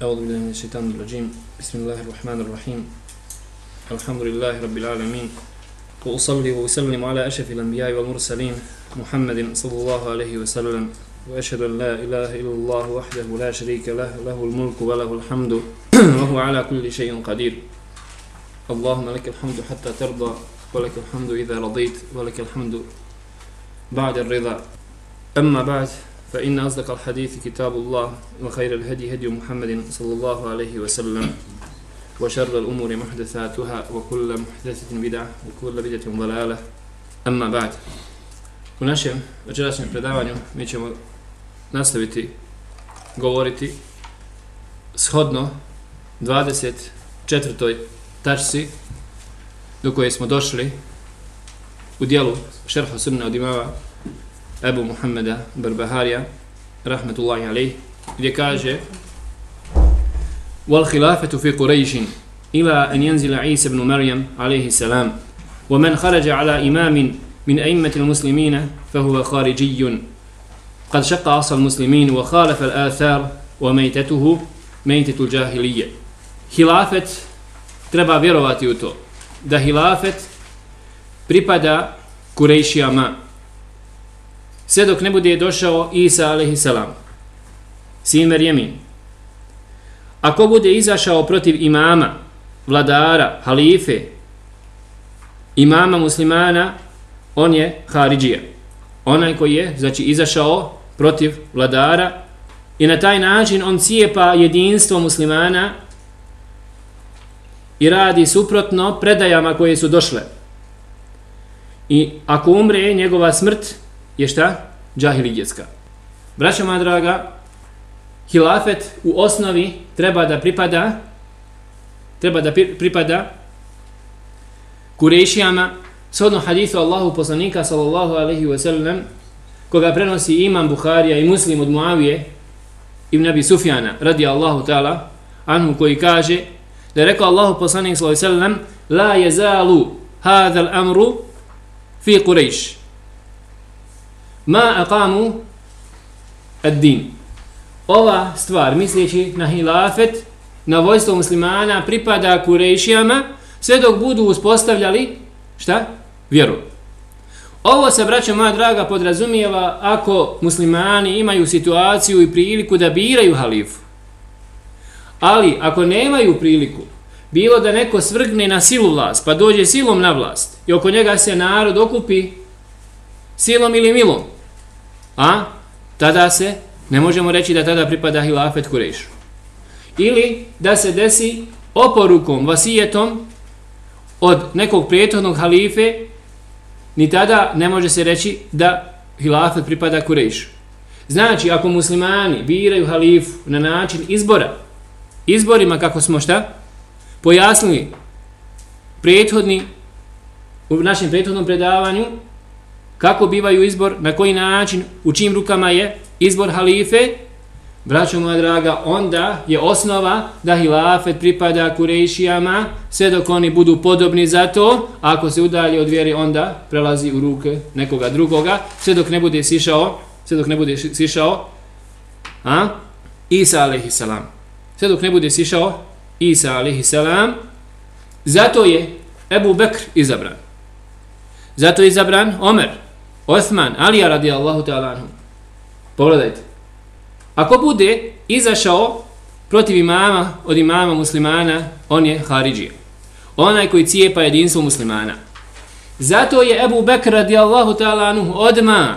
أعوذ بالله من الشيطان الرجيم. بسم الله الرحمن الرحيم. الحمد لله رب العالمين. وأصلي وأسلم على أشرف الأنبياء والمرسلين محمد صلى الله عليه وسلم. وأشهد أن لا إله إلا الله وحده لا شريك له له الملك وله الحمد وهو على كل شيء قدير. اللهم لك الحمد حتى ترضى ولك الحمد إذا رضيت ولك الحمد بعد الرضا. أما بعد فإن أصدق الحديث كتاب الله وخير الهدي هدي محمد صلى الله عليه وسلم وشر الأمور محدثاتها وكل محدثة بدعة وكل بدعة ضلالة أما بعد U našem večerašnjem predavanju mi ćemo nastaviti govoriti shodno 24. tačci do koje smo došli u dijelu šerha sunna od imama Ebu Muhammeda Barbaharija rahmetullahi alaih gdje kaže wal khilafatu fi Quraysh ila an yanzila Isa ibn Maryam alayhi salam. Wa man kharaja ala imam min a'immati al-muslimin fa huwa kharijiyun. Qad shaqqa asl al-muslimin wa khalafa al-athar wa maytatuhu maytatu al-jahiliyya khilafat treba vjerovati u to da hilafet pripada Kurejšijama sve dok ne bude došao Isa a.s. sin Merjemin. Ako bude izašao protiv imama, vladara, halife, imama muslimana, on je Haridžija. Onaj koji je, znači, izašao protiv vladara i na taj način on cijepa jedinstvo muslimana i radi suprotno predajama koje su došle. I ako umre, njegova smrt je šta? Džahilijetska. Braćo moja draga, hilafet u osnovi treba da pripada treba da pripada kurešijama shodno hadithu Allahu poslanika sallallahu alaihi wa sallam koga prenosi imam Buharija i muslim od Muavije ibn Abi Sufjana radi Allahu ta'ala anhu koji kaže da je rekao Allahu poslanik sallallahu alaihi wa sallam la jezalu hadha al-amru fi Quraysh ma aqamu ad-din. Ova stvar misleći na hilafet na vojstvo muslimana pripada Kurejšijama sve dok budu uspostavljali šta? vjeru. Ovo se braćo moja draga podrazumijeva ako muslimani imaju situaciju i priliku da biraju halifu. Ali ako nemaju priliku bilo da neko svrgne na silu vlast pa dođe silom na vlast i oko njega se narod okupi silom ili milom. A? Tada se ne možemo reći da tada pripada hilafet Kurejšu. Ili da se desi oporukom, vasijetom od nekog prijetodnog halife ni tada ne može se reći da hilafet pripada Kurejšu. Znači ako muslimani biraju halifu na način izbora izborima kako smo šta? Pojasnili prethodni u našem prethodnom predavanju kako bivaju izbor, na koji način, u čim rukama je izbor halife, braćo moja draga, onda je osnova da hilafet pripada kurejšijama, sve dok oni budu podobni za to, ako se udalje od vjeri, onda prelazi u ruke nekoga drugoga, sve dok ne bude sišao, sve dok ne bude sišao, a? Isa alaihi salam. Sve dok ne bude sišao, Isa alaihi salam, zato je Ebu Bekr izabran. Zato je izabran Omer, Osman, Alija radijallahu ta'ala anhu. Pogledajte. Ako bude izašao protiv imama od imama muslimana, on je Haridžija. Onaj koji cijepa jedinstvo muslimana. Zato je Ebu Bekr radijallahu ta'ala anhu odma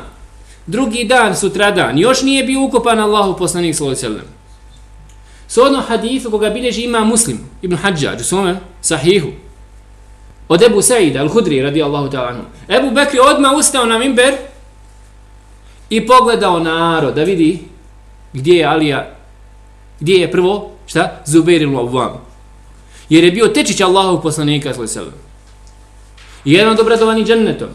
drugi dan, sutradan, još nije bio ukopan Allahu poslanik sallallahu alaihi sallam. Sodno hadithu koga bilježi ima muslim, Ibn Hajjaj, u svome sahihu, od Ebu Saida al-Hudri radijallahu ta'ala anhu. Ebu Bekri odmah ustao na mimber i pogledao narod da vidi gdje je Alija, gdje je prvo, šta? Zubair ibn Awwam. Jer je bio tečić Allahov poslanika sallallahu alejhi Jedan od Jedan džennetom.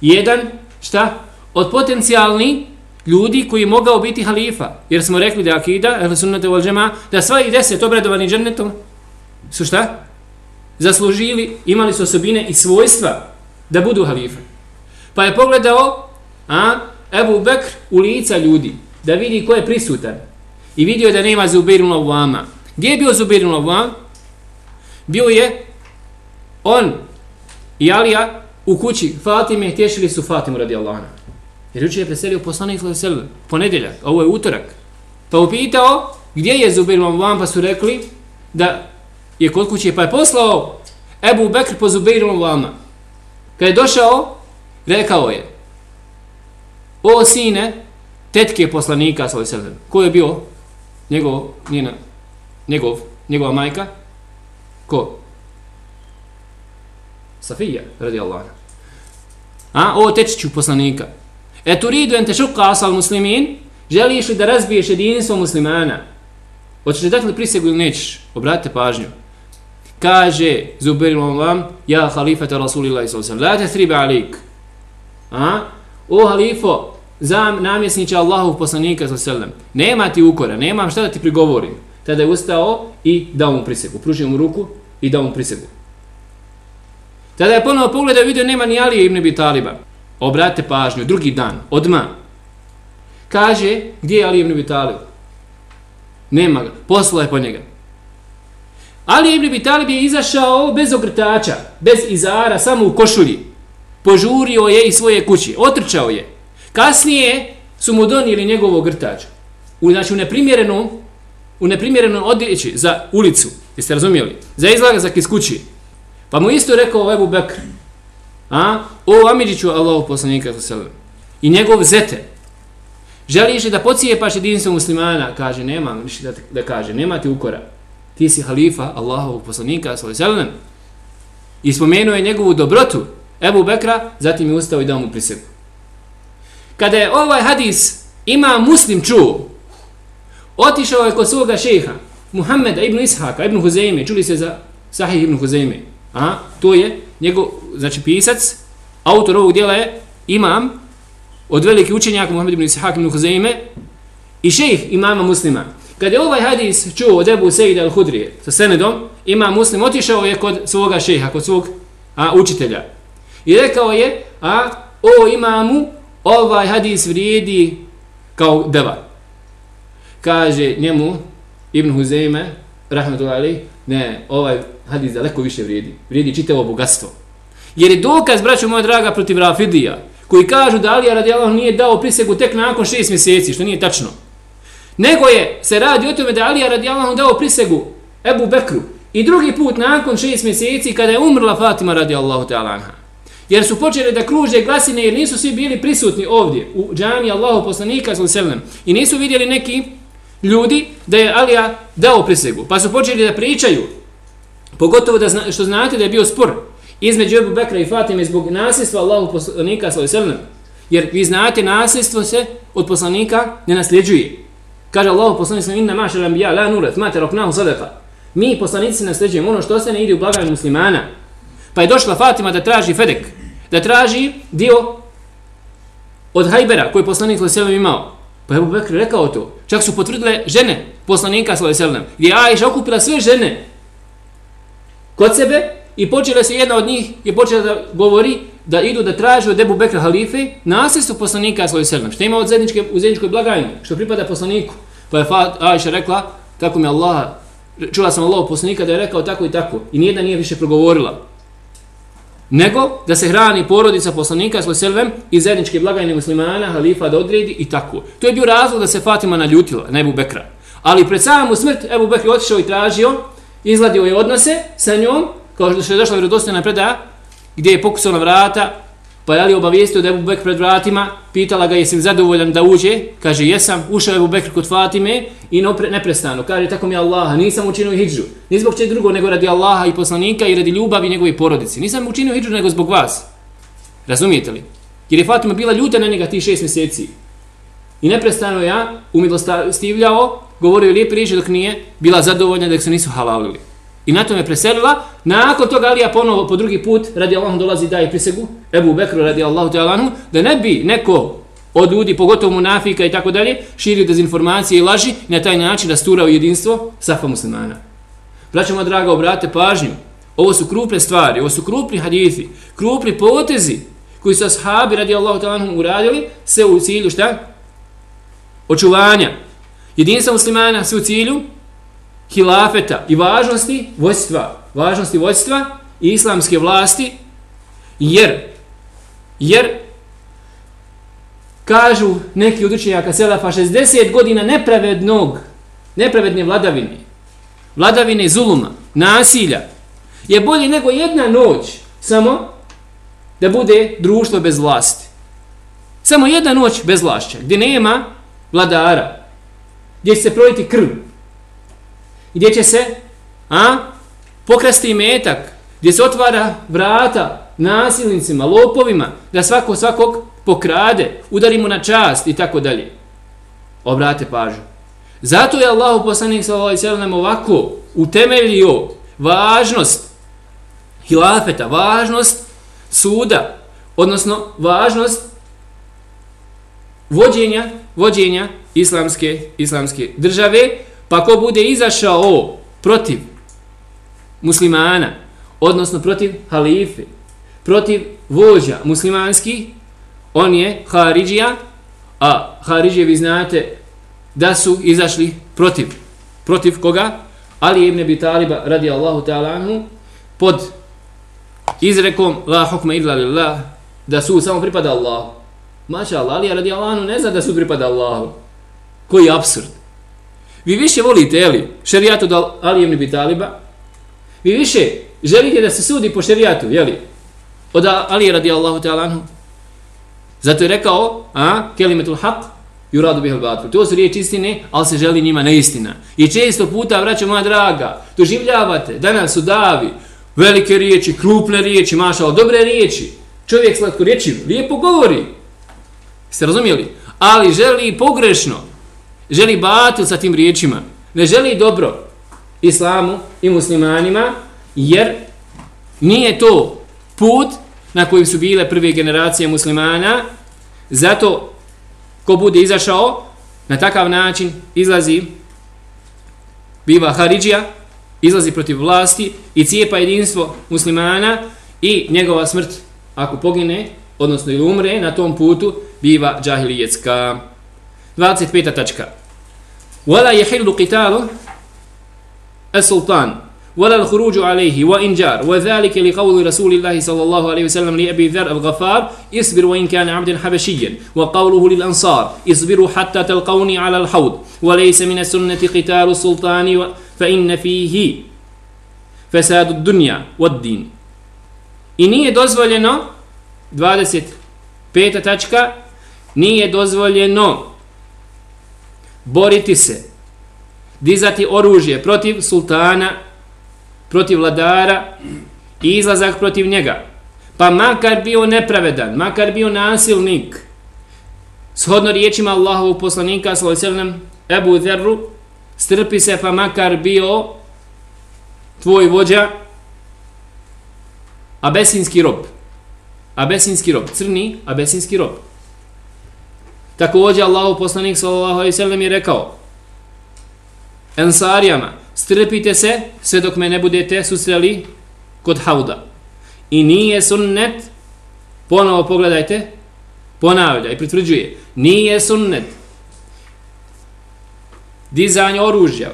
Jedan, šta? Od potencijalni ljudi koji je mogao biti halifa. Jer smo rekli da akida, ehl sunnata wal jamaa, da sva i deset obradovani džennetom su šta? Zaslužili, imali su osobine i svojstva da budu halife. Pa je pogledao a, Ebu Bekr u lica ljudi, da vidi ko je prisutan. i vidio da nema Zubirun Lovama. Gdje je bio Zubirun Lavam? Bio je on i Alija u kući Fatime tješili su Fatimu radi Allahana. Jer juče je preselio poslanik sallallahu alejhi ponedjeljak, ovo je utorak. Pa upitao gdje je Zubair Lavam, pa su rekli da je kod kuće, pa je poslao Ebu Bekr po Zubeiru Lama. Kad je došao, rekao je, o sine, tetke poslanika, svoj sredem. ko je bio njegov, njena, njegov, njegova majka, ko? Safija, radi Allah. A, o tečiću poslanika. E tu ridu ente tešuka asal muslimin, želiš li da razbiješ jedinstvo muslimana? Hoćeš li dati li prisegu ili nećeš? Obratite pažnju. Kaže Zubair vam, ja halifata Rasulillahi sallam, la te alik. A? O halifo, za namjesnića Allahu poslanika sallam, nema ti ukora, nemam šta da ti prigovorim. Tada je ustao i dao mu prisegu. Pružio mu ruku i dao mu prisegu. Tada je ponovo pogledao i vidio nema ni Alije ibn Abi Taliba. Obratite pažnju, drugi dan, odma. Kaže, gdje je Ali ibn Abi Talib? Nema ga, poslao je po njega. Ali ibn Bitalib je izašao bez ogrtača, bez izara, samo u košulji. Požurio je iz svoje kući, otrčao je. Kasnije su mu donijeli njegov ogrtač. U, znači, u neprimjerenom, u neprimjerenom odjeći za ulicu, jeste razumijeli? Za izlazak iz kući. Pa mu isto rekao Ebu Bekr, a, o Amidžiću Allahu poslanika sa sebe, i njegov zete, želiš li da pocijepaš jedinstvo muslimana, kaže, nema ništa da, da kaže, nema ti ukora, ti si halifa Allahovog poslanika sallallahu i spomenuo je njegovu dobrotu Ebu Bekra, zatim je ustao i dao mu prisegu. Kada je ovaj hadis ima muslim čuo, otišao je kod svoga šeha, Muhammeda ibn Ishaka, ibn Huzeime, čuli se za Sahih ibn Huzeime, A, to je njegov, znači pisac, autor ovog dijela je imam od velike učenjaka Muhammed ibn Ishak ibn Huzeime i šejh imama muslima. Kad je ovaj hadis čuo od Ebu Sejda al-Hudrije sa senedom, ima muslim otišao je kod svoga šeha, kod svog a, učitelja. I rekao je, a, o imamu, ovaj hadis vrijedi kao deva. Kaže njemu, Ibn Huzeyme, rahmetullahi, ne, ovaj hadis daleko više vrijedi. Vrijedi čitavo bogatstvo. Jer je dokaz, braću moja draga, protiv Rafidija, koji kažu da Alija radijalahu nije dao prisegu tek nakon šest mjeseci, što nije tačno. Nego je, se radi o tome da Alija radi Allahu dao prisegu Ebu Bekru i drugi put nakon šest mjeseci kada je umrla Fatima radi Allahu ta'ala anha. Jer su počeli da kruže glasine jer nisu svi bili prisutni ovdje u džami Allahu poslanika sallam i nisu vidjeli neki ljudi da je Alija dao prisegu. Pa su počeli da pričaju Pogotovo da zna, što znate da je bio spor između Ebu Bekra i Fatime zbog nasljedstva Allahu poslanika sallallahu Jer vi znate nasljedstvo se od poslanika ne nasljeđuje. Kaže Allah poslanik sam inna mašal anbiya la nurat ma taraknahu sadaqa. Mi poslanici se nasljeđujemo ono što se ne ide u blagajnu muslimana. Pa je došla Fatima da traži Fedek, da traži dio od Hajbera koji je poslanik sallallahu imao. Pa je Ebu Bekr rekao to. Čak su potvrdile žene poslanika sallallahu gdje je Aisha okupila sve žene kod sebe i počela se jedna od njih je počela da govori da idu da traže od Ebu Bekra halife nasljedstvo poslanika svoju selem. Što ima od zedničke, u zedničkoj blagajni, što pripada poslaniku. Pa je Aisha rekla, tako mi Allah, čula sam Allah poslanika da je rekao tako i tako. I nijedna nije više progovorila. Nego da se hrani porodica poslanika svoj selvem i zedničke blagajne muslimana, halifa da odredi i tako. To je bio razlog da se Fatima naljutila na Ebu Bekra. Ali pred samom smrt Ebu Bekri otišao i tražio izladio je odnose sa njom, kao što je došla vjerodostojna predaja, gdje je pokusao na vrata, pa je Ali obavijestio da je Ebu Bekr pred vratima, pitala ga jesi li zadovoljan da uđe, kaže jesam, ušao je Ebu Bekr kod Fatime i neprestano, kaže tako mi Allah, nisam učinio hijđu, ni zbog čeg drugo nego radi Allaha i poslanika i radi ljubavi njegove porodici, nisam učinio hijđu nego zbog vas, razumijete li? Jer je Fatima bila ljuta na njega tih šest mjeseci i neprestano ja umilostivljao govorio lijepe riječi dok nije bila zadovoljna dok se nisu halalili. I na tome preselila. Nakon toga Alija ponovo po drugi put radi Allahom dolazi daje prisegu Ebu Bekru radi Allahu te Alanu da ne bi neko od ljudi, pogotovo munafika i tako dalje, širio dezinformacije i laži i na taj način da sturao jedinstvo safa muslimana. Braćamo draga, obrate pažnju. Ovo su krupne stvari, ovo su krupni hadithi, krupni potezi koji su ashabi radi Allahu te Alanu uradili se u cilju šta? Očuvanja Jedinstvo muslimana sve u cilju hilafeta i važnosti vojstva, važnosti vojstva i islamske vlasti, jer, jer kažu neki od učenjaka 60 godina nepravednog, nepravedne vladavine, vladavine zuluma, nasilja, je bolje nego jedna noć samo da bude društvo bez vlasti. Samo jedna noć bez vlašća, gdje nema vladara, gdje će se projiti krv, gdje će se a, pokrasti metak, gdje se otvara vrata nasilnicima, lopovima, da svako svakog pokrade, udari mu na čast i tako dalje. Obrate pažu. Zato je Allah poslanik sallallahu ovako utemeljio važnost hilafeta, važnost suda, odnosno važnost vođenja, vođenja islamske, islamske države, pa ko bude izašao protiv muslimana, odnosno protiv halife, protiv vođa muslimanski, on je Haridžija, a Haridžije vi znate da su izašli protiv. Protiv koga? Ali ibn Abi Taliba radi Allahu ta'ala anhu pod izrekom la hukma illa lillah da su samo pripada Allahu. Maša Allah, ali radi Allahu ne zna da su pripada Allahu. Koji absurd. Vi više volite, jeli, šerijatu da Ali ibn Taliba? Vi više želite da se sudi po šerijatu, jeli? Od Ali radijallahu ta'ala anhu? Zato je rekao, a, kelimetul haq, yuradu bihal batil. To su riječi istine, ali se želi njima neistina. I često puta, vraćam moja draga, doživljavate, danas su davi, velike riječi, krupne riječi, mašao, dobre riječi. Čovjek slatko riječi, lijepo govori. Ste razumijeli? Ali želi pogrešno, želi batil sa tim riječima. Ne želi dobro islamu i muslimanima, jer nije to put na kojim su bile prve generacije muslimana, zato ko bude izašao na takav način izlazi biva Haridžija, izlazi protiv vlasti i cijepa jedinstvo muslimana i njegova smrt ako pogine, odnosno ili umre na tom putu, biva džahilijetska. 25. tačka. Wala yahillu qitalu as-sultan ولا الخروج عليه وإنجار وذلك لقول رسول الله صلى الله عليه وسلم لأبي ذر الغفار اصبر وإن كان عبدا حبشيا وقوله للأنصار اصبروا حتى تلقوني على الحوض وليس من السنة قتال السلطان فإن فيه فساد الدنيا والدين I nije dozvoljeno 25. tačka nije dozvoljeno boriti se dizati oružje protiv sultana protiv vladara i izlazak protiv njega. Pa makar bio nepravedan, makar bio nasilnik, shodno riječima Allahovog poslanika, sallam, Ebu Zerru, strpi se pa makar bio tvoj vođa, abesinski rob. Abesinski rob, crni abesinski rob. Također Allahu poslanik sallallahu alejhi ve sellem je rekao Ensarijama, strpite se sve dok me ne budete susreli kod hauda. I nije sunnet, ponovo pogledajte, ponavlja i pritvrđuje, nije sunnet dizanje oružja,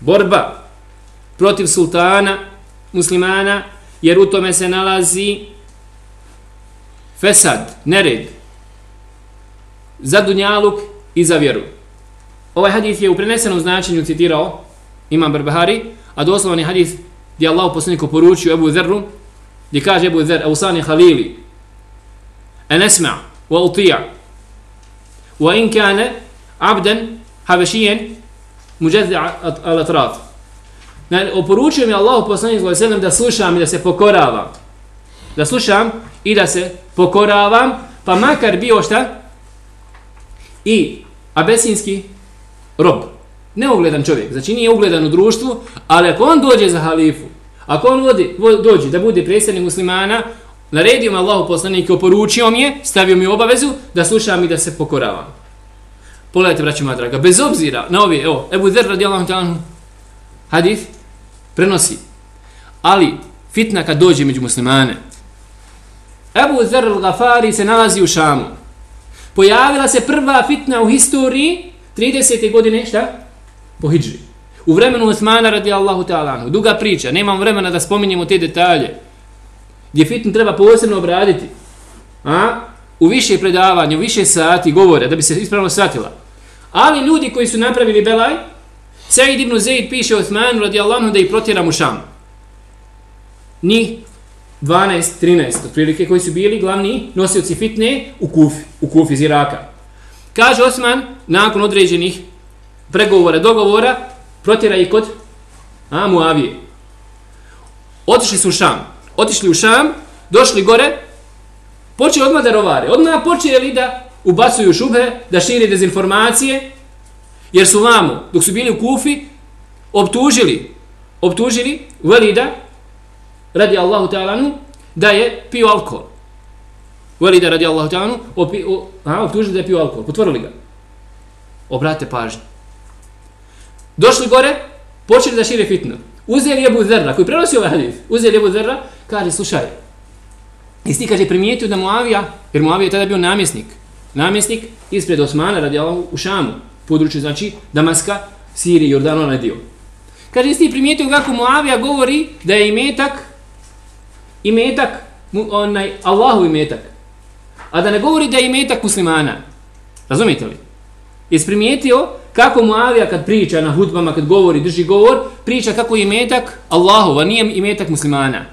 borba protiv sultana, muslimana, jer u tome se nalazi fesad, nered, za dunjaluk i za vjeru. Ovaj hadith je u prenesenom značenju citirao Imam Barbahari, a doslovan je hadith gdje Allah poslaniku poručio Ebu Zerru, gdje kaže Ebu Zer, Eusani Halili, en esma, wa utija, wa in kane abden havešijen muđezi al atraf. Oporučio mi Allah poslanik sallam da slušam i da se pokoravam. Da slušam i da se pokoravam, pa makar bio šta? I abesinski rob neugledan čovjek, znači nije ugledan u društvu, ali ako on dođe za halifu, ako on vodi, dođe da bude predstavnik muslimana, naredio mi Allahu poslanik, oporučio mi je, stavio mi obavezu da slušam i da se pokoravam. Pogledajte, braći moja draga, bez obzira na ovi, evo, Ebu Zer radijallahu ta'ala, hadif, prenosi. Ali, fitna kad dođe među muslimane, Ebu Zer al-Gafari se nalazi u Šamu. Pojavila se prva fitna u historiji 30. godine, šta? Po hijđri. U vremenu Osmana radi Allahu ta'ala, duga priča, nemam vremena da spominjemo te detalje, gdje fitnu treba posebno obraditi, a? u više predavanja, u više sati govore, da bi se ispravno shvatila. Ali ljudi koji su napravili belaj, Sejid ibn Zaid piše Osmanu radi Allahu da ih protjera mu šam. Ni 12, 13, otprilike koji su bili glavni nosioci fitne u Kufi, u Kufi iz Iraka. Kaže Osman, nakon određenih pregovora, dogovora, protjera ih kod a, Muavije. Otišli su u Šam. Otišli u Šam, došli gore, počeli odmah da rovare. Odmah počeli da ubacuju šube, da širi dezinformacije, jer su vamo, dok su bili u Kufi, optužili, optužili Velida, radi Allahu ta'alanu, da je pio alkohol. Velida radi Allahu ta'alanu, optužili da je pio alkohol. Potvorili ga. Obratite pažnju. Došli gore, počeli da šire fitnu. Uzeli Ebu Zerra, koji prenosi ovaj hadith, uzeli Ebu Zerra, kaže, slušaj, i ti kaže, primijetio da Muavija, jer Muavija je tada bio namjesnik, namjesnik ispred Osmana radi Allahu u Šamu, području, znači, Damaska, Sirije, Jordano, onaj dio. Kaže, jesi ti primijetio kako Muavija govori da je imetak, imetak, onaj, Allahu imetak, a da ne govori da je imetak muslimana. Razumite li? Jesi primijetio kako Muavija kad priča na hudbama, kad govori, drži govor, priča kako je imetak Allahova, nije imetak muslimana.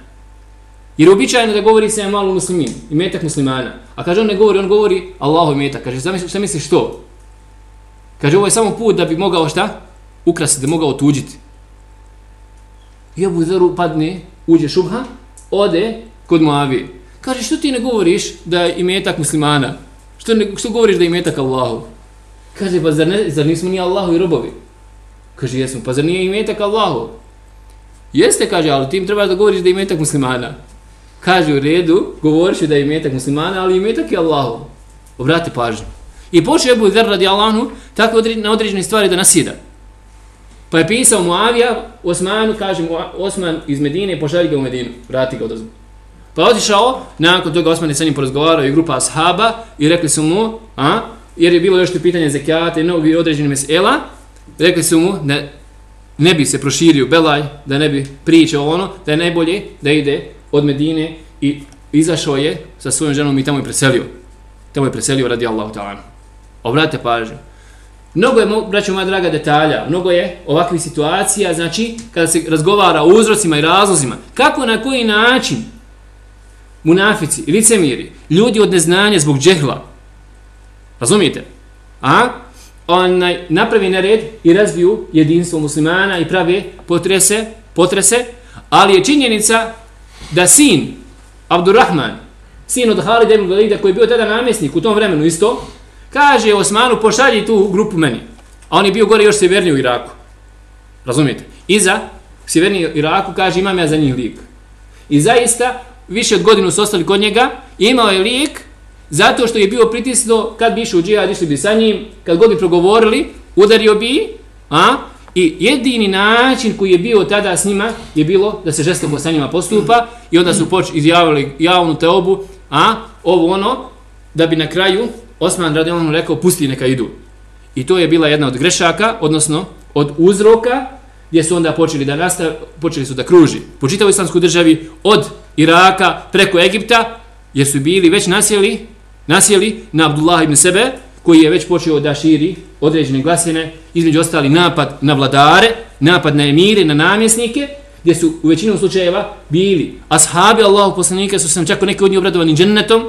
Jer običajno da govori se malo muslimin, imetak muslimana. A kaže on ne govori, on govori Allahov imetak. Kaže, šta misliš to? Kaže, ovo je samo put da bi mogao šta? Ukrasiti, da bi mogao tuđiti. I Abu Dharu padne, uđe šubha, ode kod Muavije. Kaže, što ti ne govoriš da je imetak muslimana? Što, ne, što govoriš da je imetak Allahu? Kaže, pa zar, ne, zar nismo ni Allahu i robovi? Kaže, jesmo, pa zar nije imetak Allahu? Jeste, kaže, ali ti im treba da govoriš da je imetak muslimana. Kaže, u redu, govoriš da je imetak muslimana, ali imetak je Allahu. Obrati pažnju. I počeo Ebu Zer radi Allahu tako na određene stvari da nasida. Pa je pisao Muavija, Osmanu, kaže mu, Osman iz Medine, pošalji ga u Medinu, vrati ga odozvu. Pa je otišao, nakon toga Osman je sa njim porazgovarao i grupa ashaba i rekli su mu, a, jer je bilo još to pitanje zekijata i mnogo određeni mesela, rekli su mu da ne bi se proširio Belaj, da ne bi pričao ono, da je najbolje da ide od Medine i izašao je sa svojom ženom i tamo je preselio. Tamo je preselio radi Allahu ta'ala. Obratite pažnju. Mnogo je, braćo moja draga, detalja, mnogo je ovakvih situacija, znači, kada se razgovara o uzrocima i razlozima, kako na koji način? Munafici, licemiri, ljudi od neznanja zbog džehla, razumijete, a, onaj, napravi nered i razviju jedinstvo muslimana i pravi potrese, potrese, ali je činjenica da sin, Abdurrahman, sin od Halida ibn Velida koji je bio tada namjesnik u tom vremenu isto, kaže Osmanu, pošalji tu grupu meni. A on je bio gore još sjeverniji u Iraku. Razumijete? Iza sjeverniji u Iraku kaže imam ja za njih lik. I zaista, više od godinu su ostali kod njega, imao je lik zato što je bio pritisno kad bi išao u džihad, išli bi sa njim, kad god bi progovorili, udario bi, a? I jedini način koji je bio tada s njima je bilo da se žestoko sa njima postupa i onda su poč izjavili javnu teobu, a ovo ono, da bi na kraju Osman radi ono rekao pusti neka idu. I to je bila jedna od grešaka, odnosno od uzroka gdje su onda počeli da nastav, počeli su da kruži po čitavoj islamskoj državi od Iraka preko Egipta jer su bili već nasjeli nasjeli na Abdullah ibn Sebe koji je već počeo da širi određene glasine između ostali napad na vladare napad na emire, na namjesnike gdje su u većinom slučajeva bili ashabi Allahu poslanika su sam čak neki od njih obradovani džennetom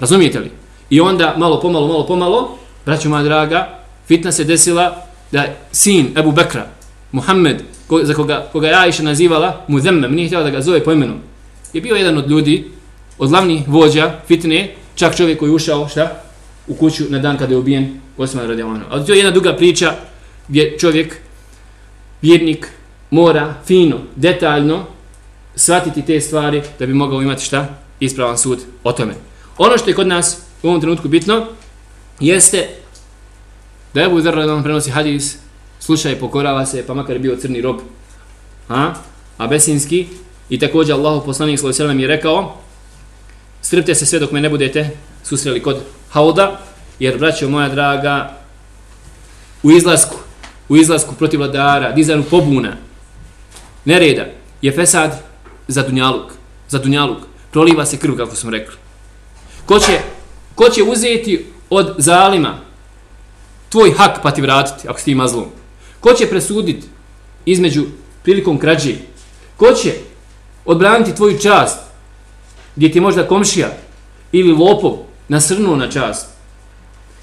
razumijete li? I onda malo pomalo, malo pomalo, braćo moja draga, fitna se desila da sin Ebu Bekra, Muhammed, ko, za koga, koga ja iša nazivala, mu zemme, nije htjela da ga zove po imenu, je bio jedan od ljudi, od glavnih vođa fitne, čak čovjek koji je ušao, šta? U kuću na dan kada je ubijen Osman radijalano. Ali to je jedna duga priča gdje čovjek, vjernik, mora fino, detaljno shvatiti te stvari da bi mogao imati šta? Ispravan sud o tome. Ono što je kod nas u ovom trenutku bitno jeste da Ebu Zer radom prenosi hadis sluša i pokorava se pa makar je bio crni rob a, abesinski, i također Allahu poslanik sallallahu alejhi je rekao strpte se sve dok me ne budete susreli kod hauda jer braćo moja draga u izlasku, u izlasku protiv vladara, dizanu pobuna, nereda, je fesad za dunjaluk. Za dunjaluk. Proliva se krv, kako smo rekli. Ko će, ko će uzeti od zalima tvoj hak pa ti vratiti, ako si ti? Ko će presuditi između prilikom krađe? Ko će odbraniti tvoju čast gdje ti možda komšija ili lopov nasrnuo na čast?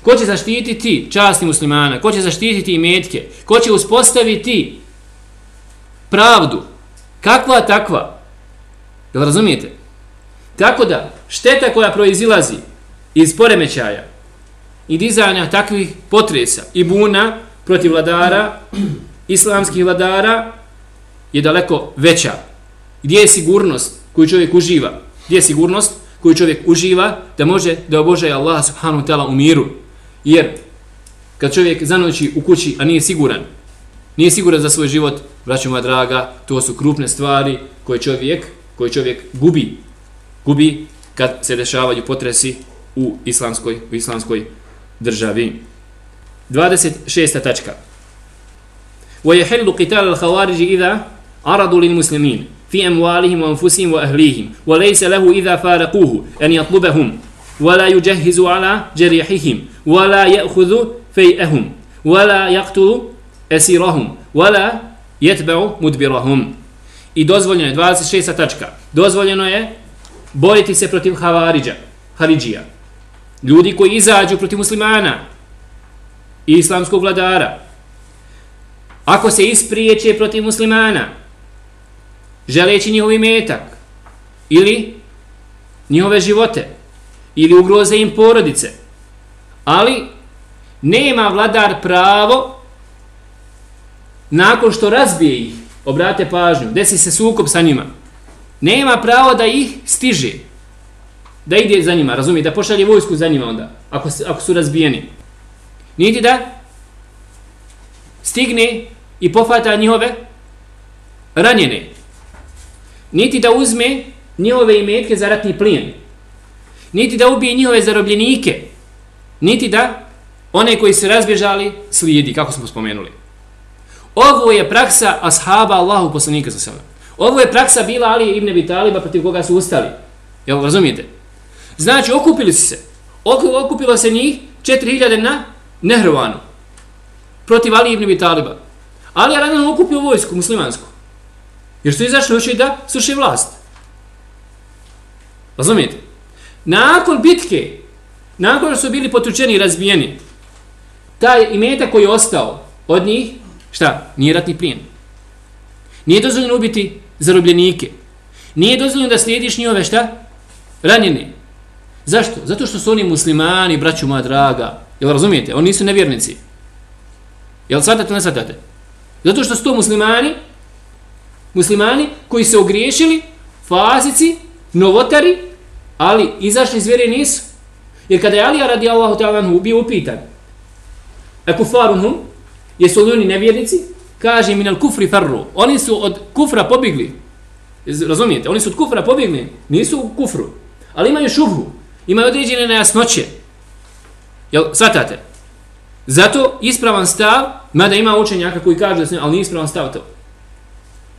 Ko će zaštititi časti muslimana? Ko će zaštititi imetke? Ko će uspostaviti pravdu? Kakva takva? Jel razumijete? Tako da, šteta koja proizilazi iz poremećaja i dizanja takvih potresa i buna protiv vladara, islamskih vladara, je daleko veća. Gdje je sigurnost koju čovjek uživa? Gdje je sigurnost koju čovjek uživa da može da obožaje Allah subhanahu wa ta'ala u miru? Jer kad čovjek zanoći u kući, a nije siguran, nije siguran za svoj život, braću moja draga, to su krupne stvari koje čovjek, koje čovjek gubi. Gubi kad se dešavaju potresi u islamskoj, u islamskoj državi. 26. tačka. ويحل قتال الخوارج إذا عرضوا للمسلمين في أموالهم وأنفسهم وأهليهم وليس له إذا فارقوه أن يطلبهم ولا يجهز على جريحهم ولا يأخذ فيئهم ولا يقتل أسيرهم ولا يتبع مدبرهم I dozvoljeno je, 26. tačka, dozvoljeno je boriti se protiv Havariđa, Haridžija. Ljudi koji izađu protiv muslimana i islamskog vladara. Ako se ispriječe protiv muslimana, želeći njihov imetak ili njihove živote ili ugroze im porodice, ali nema vladar pravo nakon što razbije ih, obrate pažnju, desi se sukob sa njima, nema pravo da ih stiže, da ide za njima, razumije, da pošalje vojsku za njima onda, ako, ako su razbijeni. Niti da stigne i pofata njihove ranjene. Niti da uzme njihove imetke za ratni plijen. Niti da ubije njihove zarobljenike. Niti da one koji se razbježali slijedi, kako smo spomenuli. Ovo je praksa ashaba Allahu poslanika sa sebe. Ovo je praksa bila Ali ibn Abi Taliba protiv koga su ustali. Jel razumijete? Znači, okupili su se. Okupilo se njih 4000 na Nehrvanu. Protiv Ali ibn Abi Taliba. Ali je radno okupio vojsku muslimansku. Jer su izašli hoće da suši vlast. Razumijete? Nakon bitke, nakon što su bili potučeni i razbijeni, taj imetak koji je ostao od njih, šta? Nije ratni plijen. Nije dozvoljeno ubiti zarobljenike. Nije dozvoljeno da slijediš njihove šta? Ranjeni. Zašto? Zato što su oni muslimani, braću moja draga. Jel razumijete? Oni nisu nevjernici. Jel svatate ne svatate? Zato što su to muslimani, muslimani koji se ogriješili, fazici, novotari, ali izašli iz vjere nisu. Jer kada je Alija radi Allahu ta'ala bio upitan, a kufarun hum, jesu li oni nevjernici? Kaže min al kufri farru. Oni su od kufra pobjegli. Razumijete? Oni su od kufra pobjegli. Nisu u kufru. Ali imaju šubhu. Imaju određene nejasnoće. Jel, svatate? Zato ispravan stav, mada ima učenjaka koji kaže da se, ali nije ispravan stav to.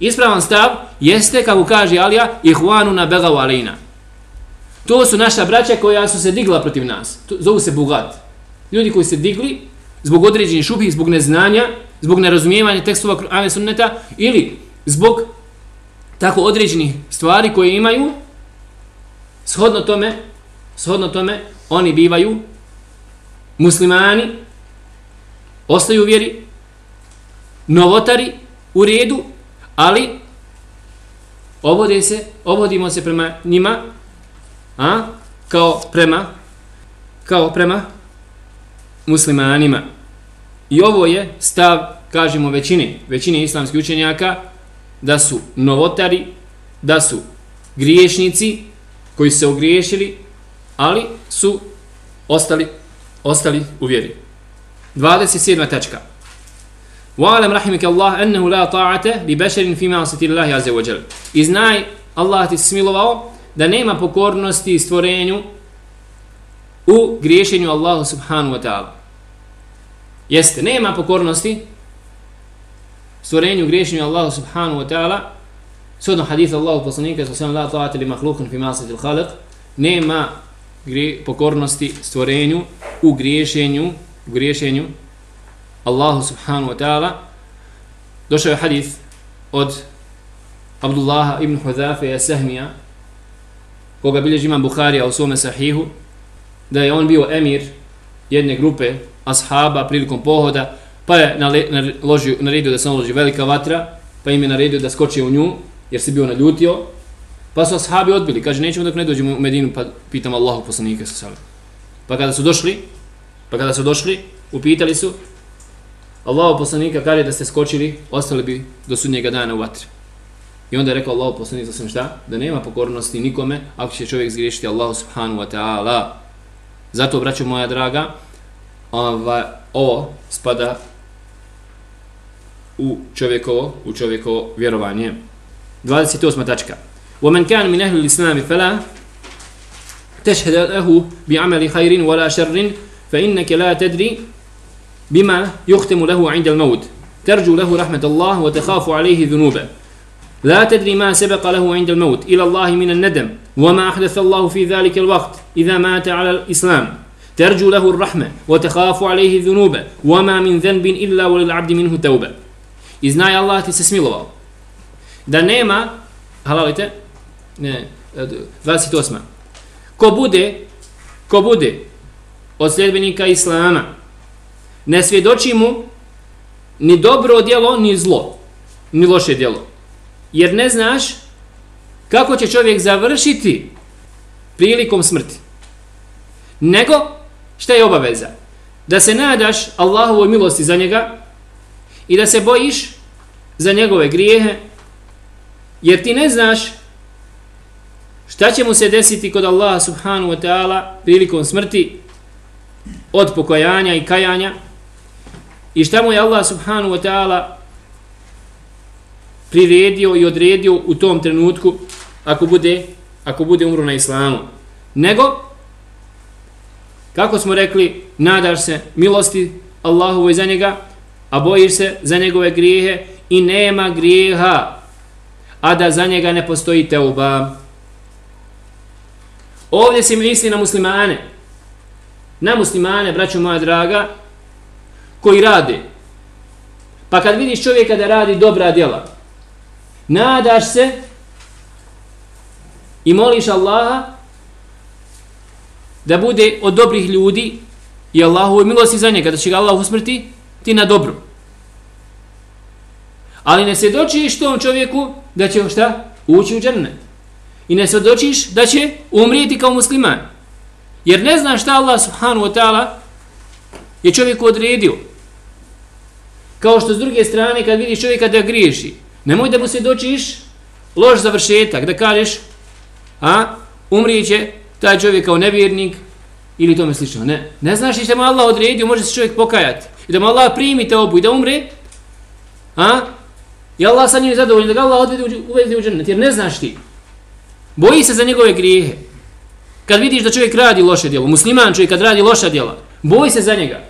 Ispravan stav jeste, kako kaže Alija, ihvanu na begavu alina. To su naša braća koja su se digla protiv nas. To, zovu se bugat. Ljudi koji se digli zbog određenih šubih, zbog neznanja, zbog nerazumijevanja tekstova Kur'ana sunneta ili zbog tako određenih stvari koje imaju shodno tome shodno tome oni bivaju muslimani ostaju u vjeri novotari u redu ali obode se obodimo se prema njima a kao prema kao prema muslimanima. I ovo je stav kažemo većine većine islamskih učenjaka da su novotari da su griješnici koji se ogriješili ali su ostali ostali u vjeri 27. tačka Wa'alam rahimika Allah ennehu la ta'ata li bešerin fi ma'asati Allah azze wa. I znaj, Allah ti smilovao da nema pokornosti stvorenju u griješenju Allahu subhanu wa ta'ala. Jeste, nema pokornosti stvorenju griješenju Allahu subhanahu wa ta'ala shodno hadith Allahu poslanika sa sam la ta'ata li mahlukun fi masati il khaliq nema gre, pokornosti stvorenju u griješenju u griješenju Allahu subhanahu wa ta'ala. Došao je hadith od Abdullaha ibn Hudhafe je Sahmija koga bilježi imam Bukharija u svome sahihu da je on bio emir jedne grupe ashaba prilikom pohoda pa je naložio, naredio da se naloži velika vatra pa im je naredio da skoče u nju jer se bio naljutio pa su ashabi odbili kaže nećemo dok ne dođemo u Medinu pa pitam Allahu poslanika sa salim pa kada su došli pa kada su došli upitali su Allahu poslanika kaže da ste skočili ostali bi do sudnjega dana u vatri I onda je rekao Allahu poslanik sam šta? Da nema pokornosti nikome ako će čovjek zgriješiti Allahu subhanu wa ta'ala. Zato, braćo moja draga, ova, ovo spada u čovjekovo, u čovjekovo vjerovanje. 28. tačka. ومن كان من أهل الإسلام فلا تشهد له بعمل خير ولا شر فإنك لا تدري بما يختم له عند الموت. ترجو له رحمة الله وتخاف عليه ذنوبه. لا تدري ما سبق له عند الموت. إلى الله من الندم. وما أحدث الله في ذلك الوقت إذا مات على الإسلام. ترجو له الرحمة وتخاف عليه الذنوب وما من ذنب إلا وللعبد منه توبة. إذن الله تسمي الله da nema ne 28 ko bude ko bude od sljedbenika islama ne svjedoči mu ni dobro djelo ni zlo ni loše djelo jer ne znaš kako će čovjek završiti prilikom smrti. Nego, šta je obaveza? Da se nadaš Allahovoj milosti za njega i da se bojiš za njegove grijehe, jer ti ne znaš šta će mu se desiti kod Allaha subhanu wa ta'ala prilikom smrti? Od pokajanja i kajanja. I šta mu je Allah subhanu wa ta'ala priredio i odredio u tom trenutku ako bude ako bude umro na islamu? Nego kako smo rekli nadaš se milosti Allahovoj za njega a bojiš se za njegove grijehe i nema grijeha a da za njega ne postoji teuba ovdje se misli na muslimane na muslimane braćo moja draga koji rade pa kad vidiš čovjeka da radi dobra djela nadaš se i moliš Allaha da bude od dobrih ljudi i Allahu milosti za njega, da će ga Allah usmrti ti na dobro. Ali ne se dočiš tom čovjeku da će šta? Ući u džennet. I ne svjedočiš da će umrijeti kao musliman. Jer ne znaš šta Allah subhanu wa ta'ala je čovjeku odredio. Kao što s druge strane kad vidiš čovjeka da griješi, Nemoj da mu svjedočiš dočiš loš završetak, da kažeš, a, umrijeće taj čovjek kao nevjernik ili tome slično. Ne, ne znaš šta mu Allah odredio, može se čovjek pokajati. I da mu Allah primi te obu i da umre, a, i Allah sa njim je zadovoljen, da ga Allah odvede, uvede u džennet, jer ne znaš ti. Boji se za njegove grijehe. Kad vidiš da čovjek radi loše djelo, musliman čovjek kad radi loša djela, boji se za njega.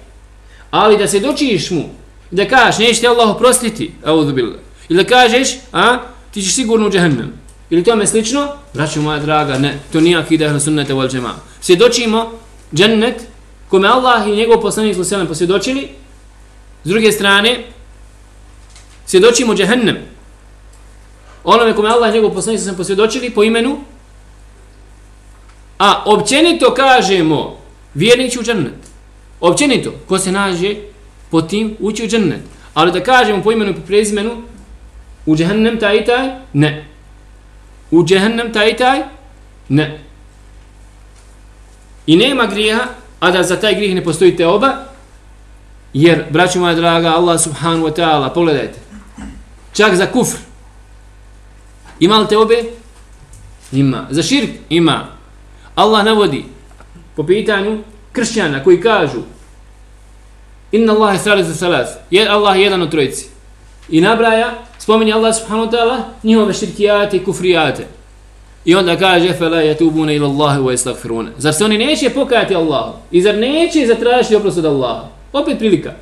Ali da se dočiš mu, da kažeš, neće te Allah oprostiti, auzubillah. Ili da kažeš, a, ti ćeš sigurno u džehennem. Ili tome slično, braću moja draga, ne, to nije akide ahlu sunnete wal džema. Svjedočimo džennet, kome Allah i njegov poslanik sallallahu posvjedočili, s druge strane, svjedočimo džehennem. Onome kome Allah i njegov poslanik sam posvjedočili po imenu, a općenito kažemo, vjernik će u džennet. Općenito, ko se nađe po tim, ući u džennet. Ali da kažemo po imenu i po prezimenu, U džehennem taj i taj? Ne. U džehennem taj i taj? Ne. I nema grijeha, a da za taj grijeh ne postoji te oba, jer, braću moja draga, Allah subhanu wa ta'ala, pogledajte, čak za kufr, ima li te obe? Ima. Za širk? Ima. Allah navodi po pitanju kršćana koji kažu Inna Allah je sali za salas. Je Allah jedan od trojici. I nabraja spominje Allah subhanahu wa ta'ala njihove širkijate i kufrijate. I onda kaže fela yatubuna ila Allahi wa yastaghfiruna. Zar se oni neće pokajati Allahu? I zar neće zatražiti oprost od Allaha? Opet prilika.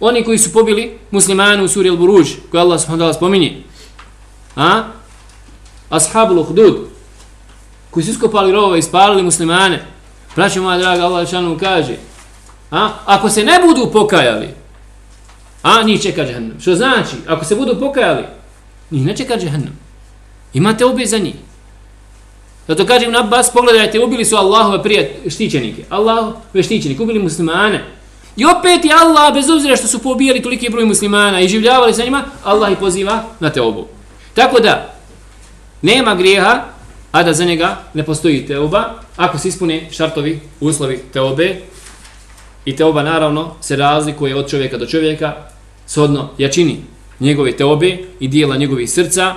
Oni koji su pobili muslimani u suri Al-Buruj, koji Allah subhanahu wa ta'ala spominje. A? Ashabul Uhdud, koji su iskopali rovove i spalili muslimane. Braćo moja draga, Allah šanu kaže, a? ako se ne budu pokajali, a njih čeka džahnem. Što znači, ako se budu pokajali, njih ne čeka džahnem. Imate obje za njih. Zato kažem na bas, pogledajte, ubili su Allahove prije štićenike. Allahove štićenike, ubili muslimane. I opet je Allah, bez obzira što su pobijali toliki broj muslimana i življavali sa njima, Allah ih poziva na te obu. Tako da, nema grijeha, a da za njega ne postoji teoba, ako se ispune šartovi, uslovi teobe, i teoba naravno se razlikuje od čovjeka do čovjeka, shodno jačini njegove teobe i dijela njegovih srca,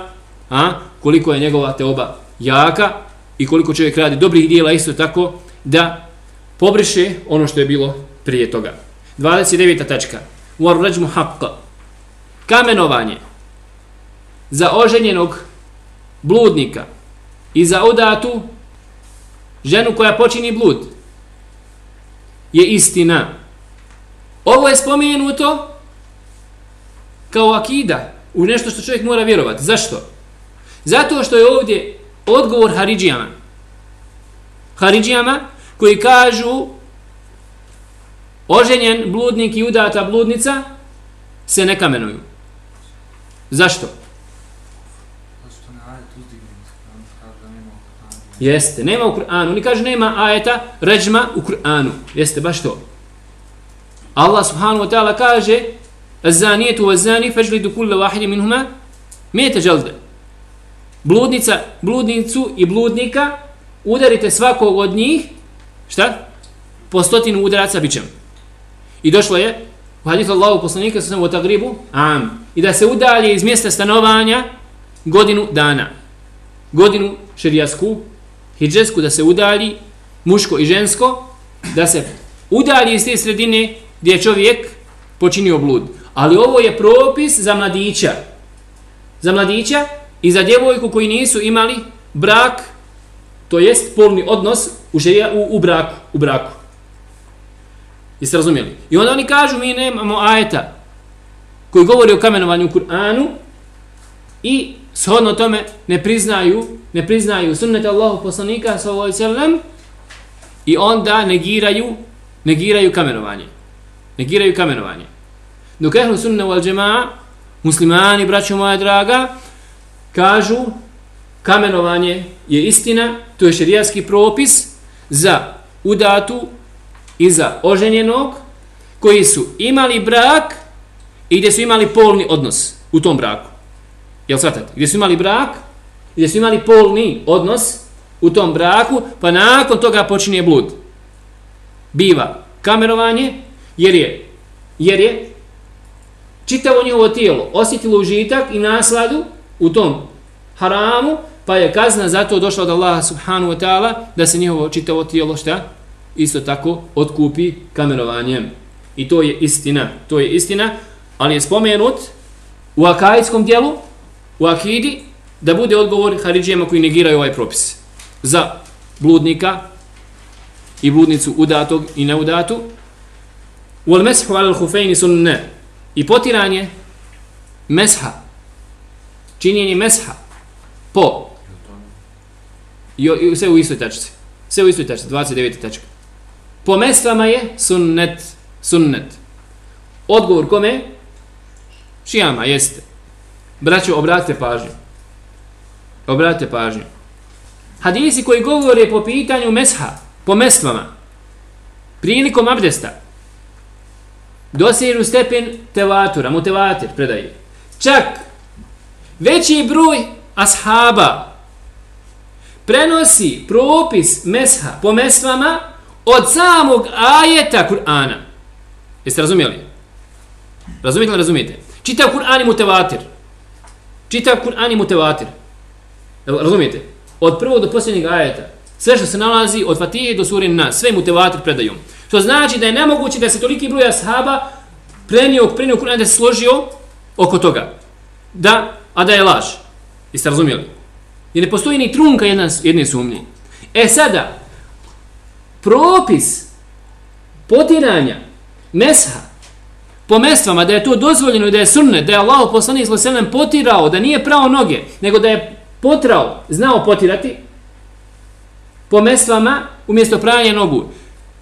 a koliko je njegova teoba jaka i koliko čovjek radi dobrih dijela isto tako da pobriše ono što je bilo prije toga. 29. tačka. War rajmu haqqa. Kamenovanje za oženjenog bludnika i za udatu ženu koja počini blud je istina. Ovo je spomenuto kao akida u nešto što čovjek mora vjerovati. Zašto? Zato što je ovdje odgovor Haridžijama. Haridžijama koji kažu oženjen bludnik i udata bludnica se ne kamenuju. Zašto? Jeste, nema u Kur'anu. Oni kaže nema ajeta ređma u Kur'anu. Jeste, baš to. Allah subhanahu wa ta'ala kaže Zanijetu wa zani fajlidu kulle vahidi minhuma Mijete želde. Bludnica, bludnicu i bludnika udarite svakog od njih šta? Po stotinu udaraca bićem. I došlo je u hadithu Allahu poslanika sa u tagribu am. I da se udalje iz mjesta stanovanja godinu dana. Godinu šerijasku hijđesku da se udalji, muško i žensko, da se udalji iz te sredine gdje je čovjek počinio blud. Ali ovo je propis za mladića. Za mladića i za djevojku koji nisu imali brak, to jest polni odnos u, želja, u, u braku. U braku. Jeste razumjeli? I onda oni kažu, mi nemamo ajeta koji govori o kamenovanju u Kur'anu i shodno tome ne priznaju ne priznaju sunnet Allahu poslanika sallallahu alejhi i onda negiraju negiraju kamenovanje. Negiraju kamenovanje. Dok ehlu sunne wal jamaa muslimani braćo moja draga kažu kamenovanje je istina to je šerijatski propis za udatu i za oženjenog koji su imali brak i gdje su imali polni odnos u tom braku. Jel svatate? Gdje su imali brak, gdje su imali polni odnos u tom braku, pa nakon toga počinje blud. Biva kamerovanje, jer je, jer je čitavo njihovo tijelo osjetilo užitak i nasladu u tom haramu, pa je kazna zato došla od Allaha subhanu wa ta'ala da se njihovo čitavo tijelo šta? Isto tako otkupi kamerovanjem. I to je istina. To je istina, ali je spomenut u akajskom dijelu, u akidi da bude odgovor Haridžijama koji negiraju ovaj propis. Za bludnika i bludnicu udatog i neudatu. Wal meshu ala al-khufayn sunna i potiranje mesha. Činjenje mesha po Jo, i sve u istoj tačci. Sve u istoj tačci 29. tačka po mesvama je sunnet sunnet. Odgovor kome? Šijama jeste. Braćo, obratite pažnju. Obratite pažnju. Hadisi koji govore po pitanju mesha, po mestvama, prilikom abdesta, dosiru stepen tevatura, mutevatir, predaje. Čak, veći broj ashaba prenosi propis mesha po mestvama od samog ajeta Kur'ana. Jeste razumjeli? Razumijete li razumijete? Čitav Kur'an i mutevatir. Čitav Kur'an i mutevatir. Razumijete? Od prvog do posljednjeg ajeta. Sve što se nalazi od Fatije do Surin Nas, sve mutevatir predaju. Što znači da je nemoguće da se toliki broj ashaba prenio, prenio Kur'an da se složio oko toga. Da, a da je laž. Jeste razumijeli? Jer ne postoji ni trunka jedna, jedne sumnje. E sada, propis potiranja mesha po mestvama, da je to dozvoljeno i da je sunnet, da je Allah poslanik s.a.v. potirao, da nije prao noge, nego da je potrao, znao potirati, po mestvama umjesto pranja nogu.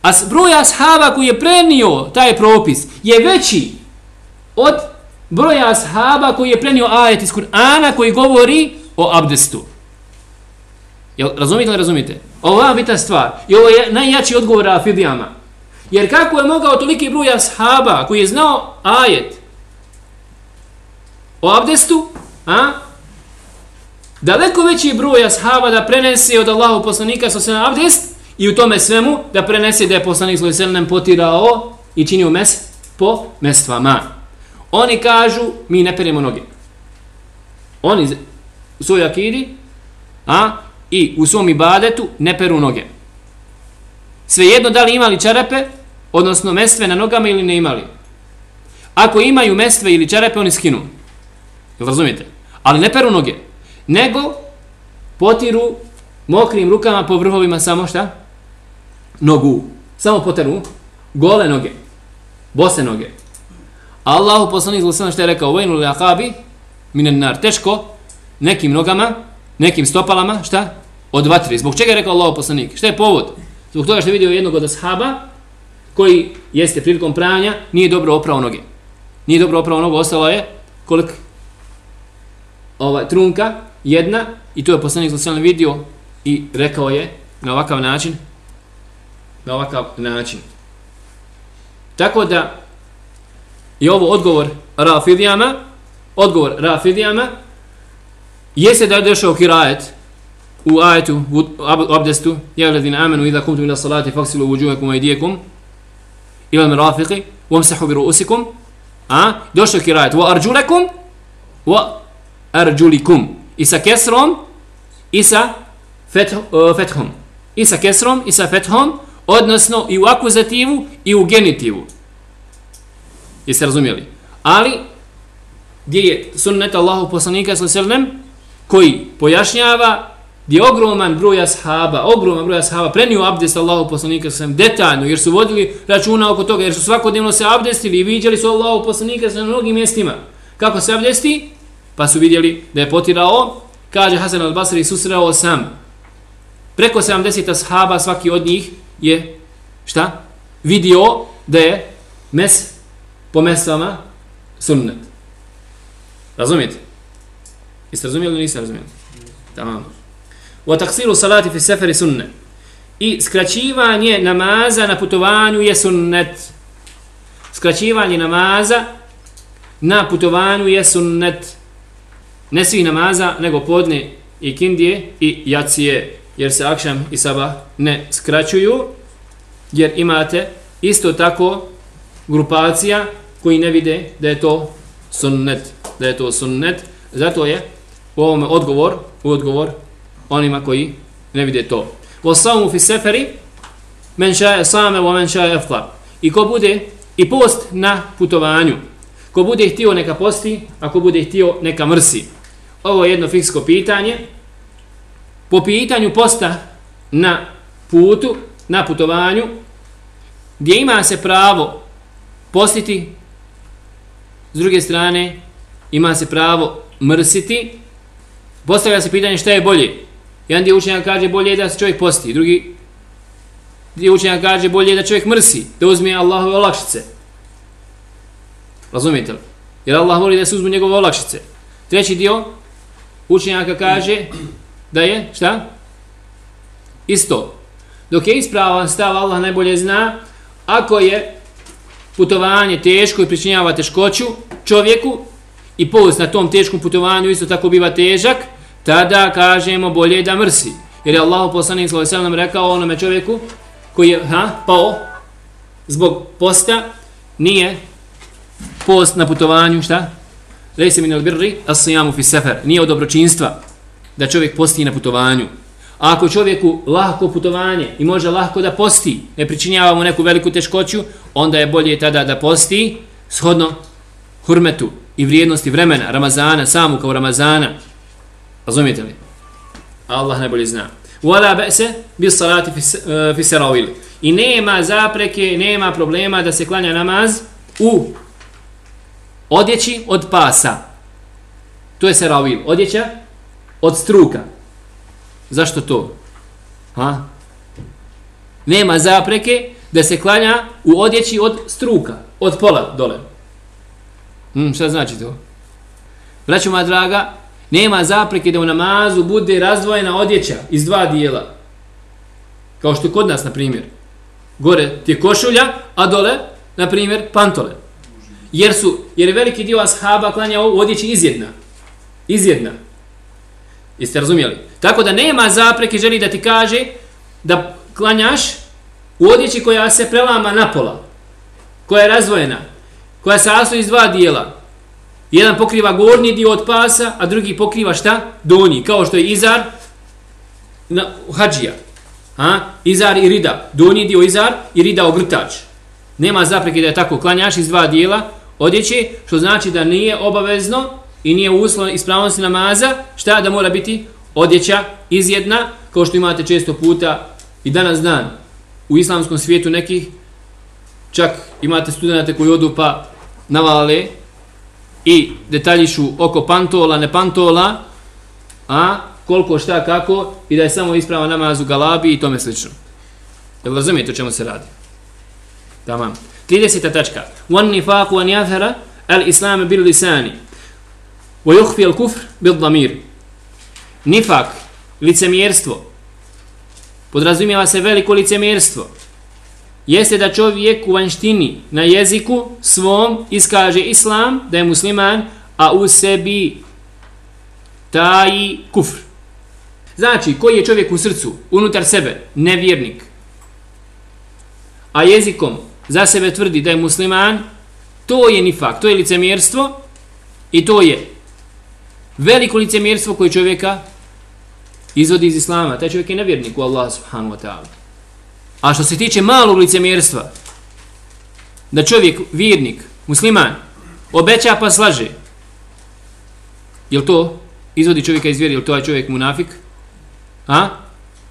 A broj ashaba koji je prenio taj propis je veći od broja ashaba koji je prenio ajet iz Kur'ana koji govori o abdestu. Jel, razumite li razumite? Ovo je bita stvar. I ovo je najjači odgovor Afidijama. Jer kako je mogao toliki broj ashaba koji je znao ajet o abdestu, a? daleko veći broj ashaba da prenese od Allahu poslanika sa sve abdest i u tome svemu da prenese da je poslanik svoj selnem potirao i činio mes po mestvama. Oni kažu, mi ne peremo noge. Oni u svojoj akidi, a, i u svom ibadetu ne peru noge. Svejedno da li imali čarape, odnosno mestve na nogama ili ne imali. Ako imaju mestve ili čarape, oni skinu. Jel razumijete? Ali ne peru noge. Nego potiru mokrim rukama po vrhovima samo šta? Nogu. Samo poteru gole noge. Bose noge. Allahu poslanik zelo što je rekao vojnu li akabi minen nar teško nekim nogama, nekim stopalama, šta? Od vatri. Zbog čega je rekao Allahu poslanik? Šta je povod? Zbog toga što je vidio jednog od ashaba koji jeste prilikom pranja, nije dobro oprao noge. Nije dobro oprao nogu, ostalo je kolik ova trunka, jedna, i to je poslanik zelo vidio i rekao je na ovakav način, na ovakav način. Tako da I ovo odgovor Rafidijama, odgovor Rafidijama, jeste da je došao kirajet u ajetu, u abdestu, ja ledina amenu, idha kumtu ila salati, faksilu uđuhekum ajdijekum, ila mirafiqi, wamsahu bi ruusikum, a, došao kirajet, wa arđulekum, wa arđulikum, i sa kesrom, i sa e, fethom, i sa kesrom, i sa fethom, odnosno i u akuzativu, i u genitivu, Jeste razumjeli? Ali, gdje je sunnet Allahu poslanika sallallahu alejhi ve sellem koji pojašnjava gdje ogroman broj ashaba, ogroman broj ashaba prenio abdest Allahu poslanika sallam detaljno, jer su vodili računa oko toga, jer su svakodnevno se abdestili i vidjeli su Allahu poslanika na mnogim mjestima. Kako se abdesti? Pa su vidjeli da je potirao, kaže Hasan al-Basri, susreo sam. Preko 70 ashaba, svaki od njih je, šta? Vidio da je mes po mesama sunnet. Razumijete? Jeste razumijeli ili niste razumijeli? Tamam. Wa taksiru salati fi seferi sunnet. I skraćivanje namaza na putovanju je sunnet. Skraćivanje namaza na putovanju je sunnet. Ne svi namaza, nego podne i kindije i jacije, jer se akšam i saba ne skraćuju, jer imate isto tako grupacija koji ne vide da je to sunnet, da je to sunnet, zato je u ovome odgovor, u odgovor onima koji ne vide to. Wa sawmu fi seferi, men šaje same, wa men šaje eftar. I ko bude i post na putovanju. Ko bude htio neka posti, a ko bude htio neka mrsi. Ovo je jedno fiksko pitanje. Po pitanju posta na putu, na putovanju, gdje ima se pravo postiti S druge strane, ima se pravo mrsiti. Postavlja se pitanje šta je bolje. Jedan dio učenja kaže bolje da se čovjek posti. Drugi dio učenja kaže bolje da čovjek mrsi. Da uzme Allahove olakšice. Razumijete li? Jer Allah voli da se uzmu njegove olakšice. Treći dio učenjaka kaže da je, šta? Isto. Dok je ispravan stav, Allah najbolje zna, ako je putovanje teško i pričinjava teškoću čovjeku i post na tom teškom putovanju isto tako biva težak, tada kažemo bolje da mrsi. Jer je Allah poslanik sallallahu alejhi ve rekao onome čovjeku koji je ha, pao zbog posta nije post na putovanju, šta? Lejse min al-birri as-siyamu fi safar. Nije od dobročinstva da čovjek posti na putovanju. A ako čovjeku lahko putovanje i može lahko da posti, ne pričinjava mu neku veliku teškoću, onda je bolje tada da posti shodno hurmetu i vrijednosti vremena, Ramazana, samu kao Ramazana. Razumijete li? Allah najbolje zna. Wala ba'se bi salati eh, fi sarawil. I nema zapreke, nema problema da se klanja namaz u odjeći od pasa. To je sarawil. Odjeća od struka. Zašto to? Ha? Nema zapreke da se klanja u odjeći od struka. Od pola dole. Hmm, šta znači to? Braćo moja draga, nema zapreke da u namazu bude razdvojena odjeća iz dva dijela. Kao što je kod nas, na primjer. Gore ti je košulja, a dole, na primjer, pantole. Jer su, jer je veliki dio ashaba klanja u odjeći izjedna. Izjedna. Jeste razumjeli? Tako da nema zapreke, želi da ti kaže da klanjaš u odjeći koja se prelama na pola. Koja je razvojena. Koja se sastoji iz dva dijela. Jedan pokriva gornji dio od pasa, a drugi pokriva šta? Donji. Kao što je izar na hađija. Ha? Izar i rida. Donji dio izar i rida ogrtač. Nema zapreke da je tako klanjaš iz dva dijela odjeće, što znači da nije obavezno i nije uslov ispravnosti namaza, šta da mora biti odjeća izjedna, kao što imate često puta i danas dan u islamskom svijetu nekih, čak imate studente koji odu pa navale i detaljišu oko pantola, ne pantola, a koliko šta kako i da je samo isprava namaz u galabi i tome slično. Jel razumijete o čemu se radi? Tamam. 30. tačka. Wan nifaq wa yathara al-islam bil lisani wa yukhfi al-kufr bil damir. Nifak, licemjerstvo. Podrazumijeva se veliko licemjerstvo. Jeste da čovjek u vanštini na jeziku svom iskaže islam, da je musliman, a u sebi taj kufr. Znači, koji je čovjek u srcu, unutar sebe, nevjernik, a jezikom za sebe tvrdi da je musliman, to je nifak, to je licemjerstvo i to je veliko licemjerstvo koje čovjeka izvodi iz islama. Taj čovjek je nevjernik u Allah subhanahu wa ta'ala. A što se tiče malog licemjerstva, da čovjek, vjernik, musliman, obeća pa slaže, je to izvodi čovjeka iz vjeri, je to je čovjek munafik? A?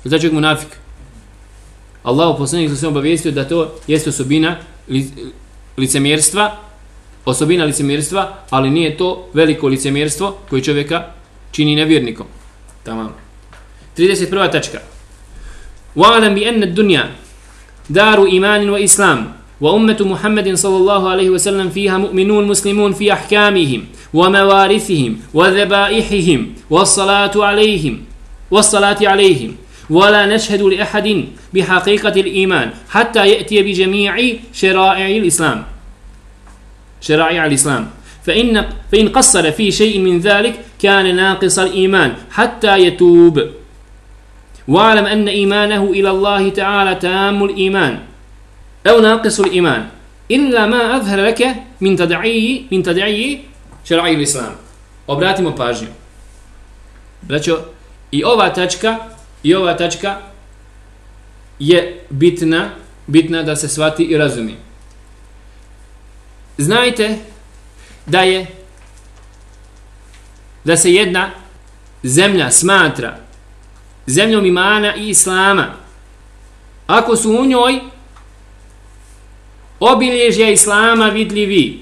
Je to čovjek munafik? Allah u poslanih se obavijestio da to jeste osobina licemjerstva, osobina licemjerstva, ali nije to veliko licemjerstvo koje čovjeka čini nevjernikom. Tamam. 31. tačka. وَعَلَمْ بِأَنَّ الدُّنْيَا دَارُ إِمَانٍ وَإِسْلَامٍ. وأمة محمد صلى الله عليه وسلم فيها مؤمنون مسلمون في أحكامهم وموارثهم وذبائحهم والصلاة عليهم والصلاة عليهم. ولا نشهد لأحد بحقيقة الإيمان حتى يأتي بجميع شرائع الإسلام. شرائع الإسلام. فإن, فإن قصر في شيء من ذلك كان ناقص الإيمان حتى يتوب. واعلم أن إيمانه إلى الله تعالى تام الإيمان أو ناقص الإيمان إلا ما أظهر لك من تدعي من تدعي شرعي الإسلام obratimo pažnju. Braćo, i ova tačka I ova tačka je bitna, bitna da se svati i razumi. Znajte da je da se jedna zemlja smatra zemljom imana i islama. Ako su u njoj obilježja islama vidljivi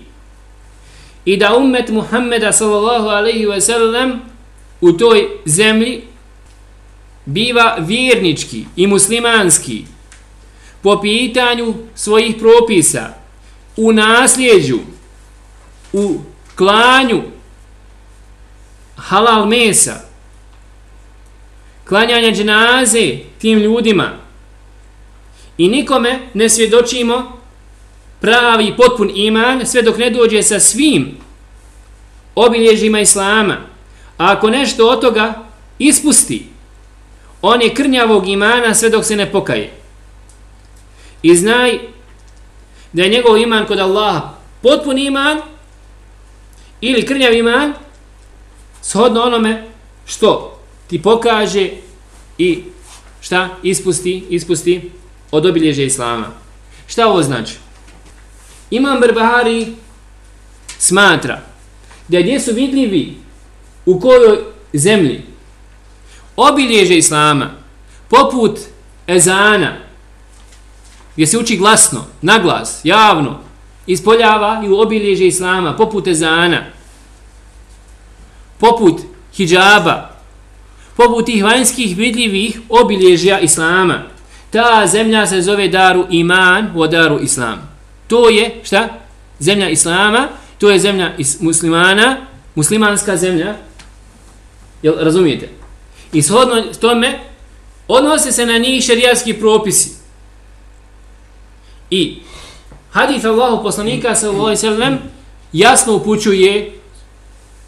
i da umet Muhammeda sallallahu alaihi ve sellem u toj zemlji biva vjernički i muslimanski po pitanju svojih propisa u nasljeđu u klanju halal mesa klanjanja dženaze tim ljudima i nikome ne svjedočimo pravi potpun iman sve dok ne dođe sa svim obilježima islama a ako nešto od toga ispusti on je krnjavog imana sve dok se ne pokaje. I znaj da je njegov iman kod Allaha potpun iman ili krnjav iman shodno onome što ti pokaže i šta ispusti, ispusti od obilježja Islama. Šta ovo znači? Imam Barbahari smatra da gdje su vidljivi u kojoj zemlji obilježe islama, poput ezana, gdje se uči glasno, naglas, javno, ispoljava i u obilježe islama, poput ezana, poput hijjaba, poput tih vanjskih vidljivih obilježja islama, ta zemlja se zove daru iman u daru islam. To je, šta? Zemlja islama, to je zemlja is muslimana, muslimanska zemlja, jel razumijete? I shodno tome, odnose se na njih šerijatski propisi. I hadith Allahu poslanika sallallahu alejhi ve sellem jasno upućuje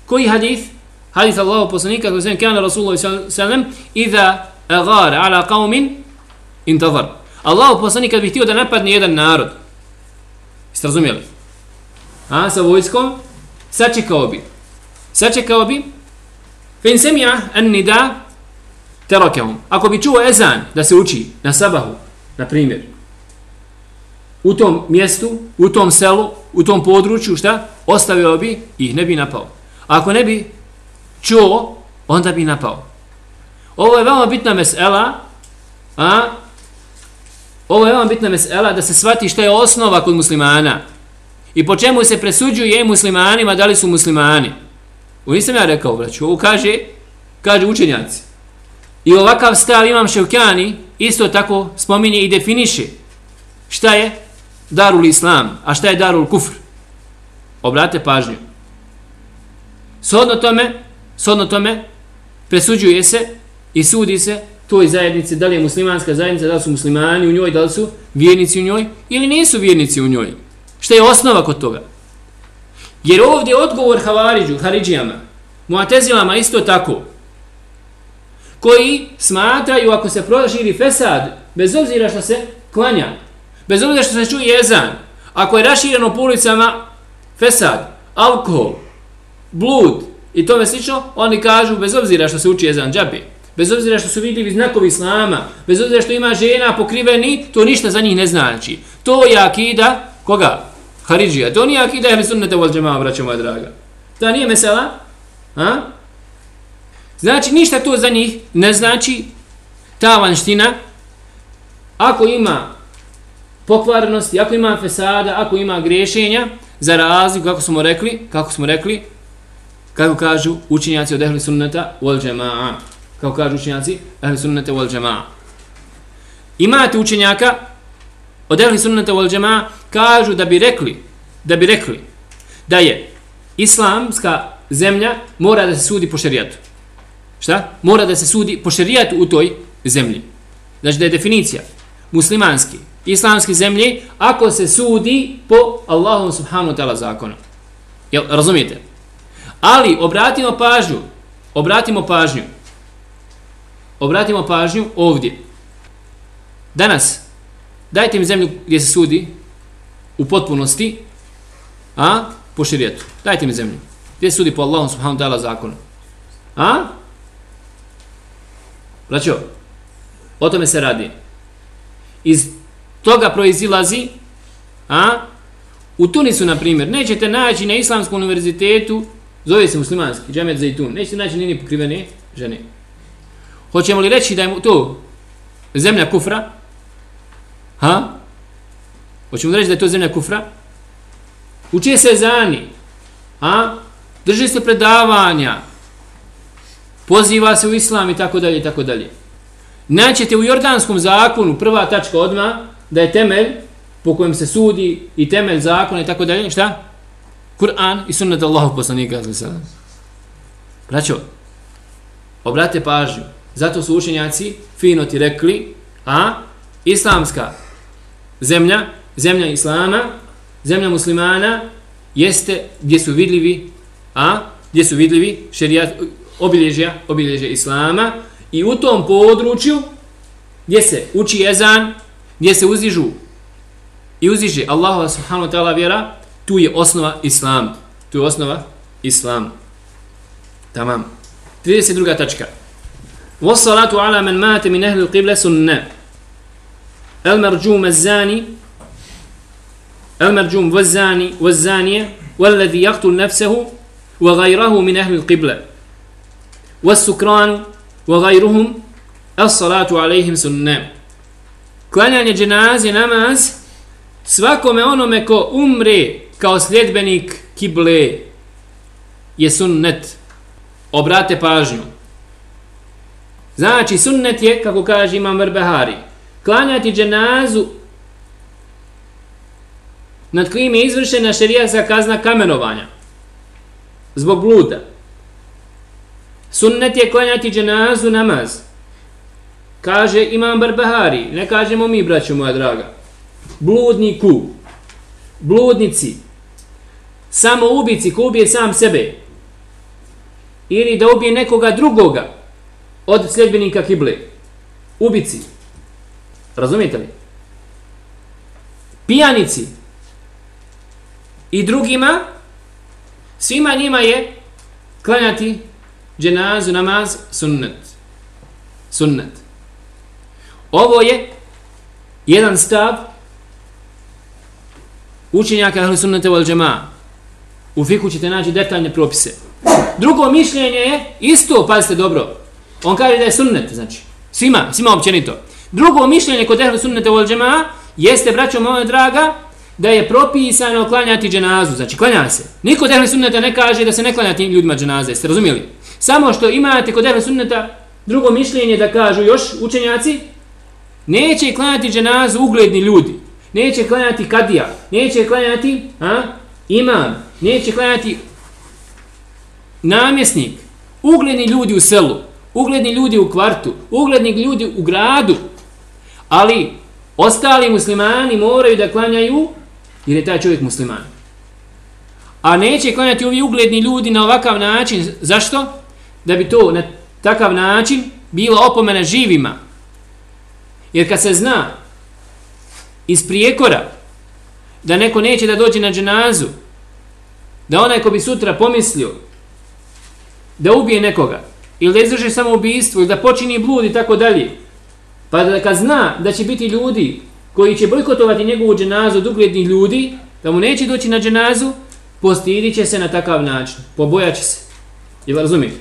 koji hadith hadis Allahu poslanika koji se kaže kana rasulullah sallallahu alejhi ve sellem iza agara ala qaumin intazar Allahu poslanik kad bi htio da napadne jedan narod jeste razumjeli a sa vojskom sačekao bi sačekao bi fin semija an nida terakehum ako bi čuo ezan da se uči na sabahu na primjer u tom mjestu, u tom selu, u tom području, šta? Ostavio bi ih, ne bi napao. Ako ne bi čuo, onda bi napao. Ovo je veoma bitna mesela, a? Ovo je veoma bitna mesela da se shvati šta je osnova kod muslimana. I po čemu se presuđuje muslimanima da li su muslimani. U nisam ja rekao, braću, ovo kaže, kaže učenjaci. I ovakav stav imam Ševkjani, isto tako spominje i definiše šta je darul islam, a šta je darul kufr? Obrate pažnju. Shodno tome, Sodno tome, presuđuje se i sudi se toj zajednici, da li je muslimanska zajednica, da li su muslimani u njoj, da li su vjernici u njoj, ili nisu vjernici u njoj. Šta je osnova kod toga? Jer ovdje je odgovor Havariđu, Haridžijama, Muatezilama isto tako, koji smatraju ako se proširi fesad, bez obzira što se klanja, Bez obzira što se čuje jezan, ako je rašireno po ulicama fesad, alkohol, blud i tome slično, oni kažu bez obzira što se uči jezan džabi, bez obzira što su vidljivi znakovi islama, bez obzira što ima žena pokriveni, to ništa za njih ne znači. To je akida, koga? Haridžija. To nije akida, jel sunnete vol džema, braćo moja draga. To nije mesela? Ha? Znači, ništa to za njih ne znači ta vanština, ako ima pokvarenosti, ako ima fesada, ako ima grešenja, za razliku, kako smo rekli, kako smo rekli, kako kažu učinjaci od ehli sunnata wal džema'a. Kako kažu učinjaci ehli sunnata wal džema'a. Imate učenjaka od ehli sunnata wal džema'a kažu da bi rekli, da bi rekli da je islamska zemlja mora da se sudi po šerijatu. Šta? Mora da se sudi po šerijatu u toj zemlji. Znači da je definicija muslimanski, islamski zemlje ako se sudi po Allahom subhanu wa ta'ala zakonu. Jel, razumijete? Ali obratimo pažnju, obratimo pažnju, obratimo pažnju ovdje. Danas, dajte mi zemlju gdje se sudi u potpunosti, a, po širijetu. Dajte mi zemlju. Gdje se sudi po Allahom subhanu wa ta'ala zakonu. A? Braćo, o tome se radi. Iz toga proizilazi, a, u Tunisu, na primjer, nećete naći na islamskom univerzitetu, zove se muslimanski, džemet za Itun, nećete naći nini pokrivene žene. Hoćemo li reći da je to zemlja kufra? Ha? Hoćemo li reći da je to zemlja kufra? Uči se zani, Ha? Drži se predavanja, poziva se u islam i tako dalje i tako dalje. Naćete u jordanskom zakonu, prva tačka odma da je temelj po kojem se sudi i temelj zakona i tako dalje, šta? Kur'an i sunnet Allahov poslanika. Braćo, obrate pažnju. Zato su učenjaci fino ti rekli, a islamska zemlja, zemlja islama, zemlja muslimana, jeste gdje su vidljivi, a gdje su vidljivi šerijat, obilježja, obilježja islama i u tom području gdje se uči ezan, gdje se uzižu i uziže Allahu subhanahu wa ta'ala vjera, tu je osnova islam. Tu je osnova islam. Tamam. 32. tačka. Wassalatu ala man mate min ahli qibla sunna. El marjum az-zani El marjum waz-zani waz-zaniya والذي يقتل نفسه وغيره من أهل القبلة والسكران وغيرهم الصلاة عليهم سنة klanjanje dženaze namaz svakome onome ko umre kao sljedbenik kible je sunnet. Obrate pažnju. Znači, sunnet je, kako kaže Imam Verbehari, klanjati dženazu nad kojim je izvršena šerijatska kazna kamenovanja zbog bluda. Sunnet je klanjati dženazu namaz. Kaže Imam Barbahari, ne kažemo mi, braćo moja draga, bludniku, bludnici, samo ubici ko ubije sam sebe, ili da ubije nekoga drugoga od sljedbenika kible, ubici, razumijete li? Pijanici i drugima, svima njima je klanjati dženazu namaz sunnet. Sunnet. Ovo je jedan stav učenjaka ahli sunnete wal Džemaa U fiku ćete naći detaljne propise. Drugo mišljenje je isto, pazite dobro, on kaže da je sunnet, znači, svima, svima općenito. Drugo mišljenje kod ehlu sunnete wal džema jeste, braćo moja draga, da je propisano klanjati dženazu, znači klanja se. Niko ehlu sunneta ne kaže da se ne klanja tim ljudima dženaze, jeste razumijeli? Samo što imate kod ehlu sunneta drugo mišljenje da kažu još učenjaci, neće klanjati dženazu ugledni ljudi, neće klanjati kadija, neće klanjati a, imam, neće klanjati namjesnik, ugledni ljudi u selu, ugledni ljudi u kvartu, ugledni ljudi u gradu, ali ostali muslimani moraju da klanjaju jer je taj čovjek musliman. A neće klanjati ovi ugledni ljudi na ovakav način, zašto? da bi to na takav način bila opomena živima. Jer kad se zna iz prijekora da neko neće da dođe na dženazu, da onaj ko bi sutra pomislio da ubije nekoga, ili da izraže samoubistvo, ili da počini blud i tako dalje, pa da kad zna da će biti ljudi koji će bojkotovati njegovu dženazu od uglednih ljudi, da mu neće doći na dženazu, postidit će se na takav način, pobojaće se. Jel razumijete?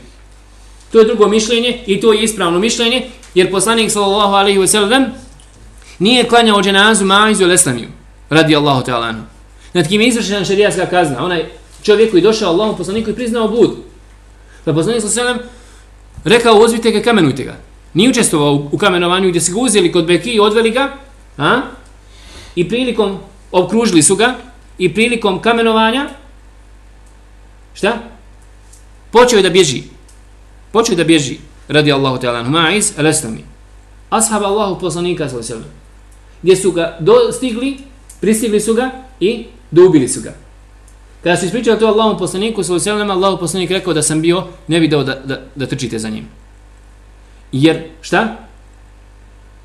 To je drugo mišljenje i to je ispravno mišljenje, jer poslanik sallallahu alaihi ve sellem nije klanjao dženazu ma'izu eslamiju radi Allahu ta'ala anhu. Nad kim je izvršena šarijatska kazna, onaj čovjek koji došao Allahom poslaniku i priznao blud. Pa poslanik sa selem rekao, ozvite ga, kamenujte ga. Nije učestvovao u kamenovanju gdje se ga uzeli kod Beki i odveli ga, a? i prilikom, obkružili su ga, i prilikom kamenovanja, šta? Počeo je da bježi počeo da bježi radi Allahu ta'ala anhu ma'iz al-aslami ashab Allahu poslanika sallallahu alejhi ve sellem gdje su ga dostigli pristigli su ga i dobili su ga kada se ispričali to Allahu poslaniku sallallahu alejhi ve Allahu poslanik rekao da sam bio ne bi dao da, da, da trčite za njim jer šta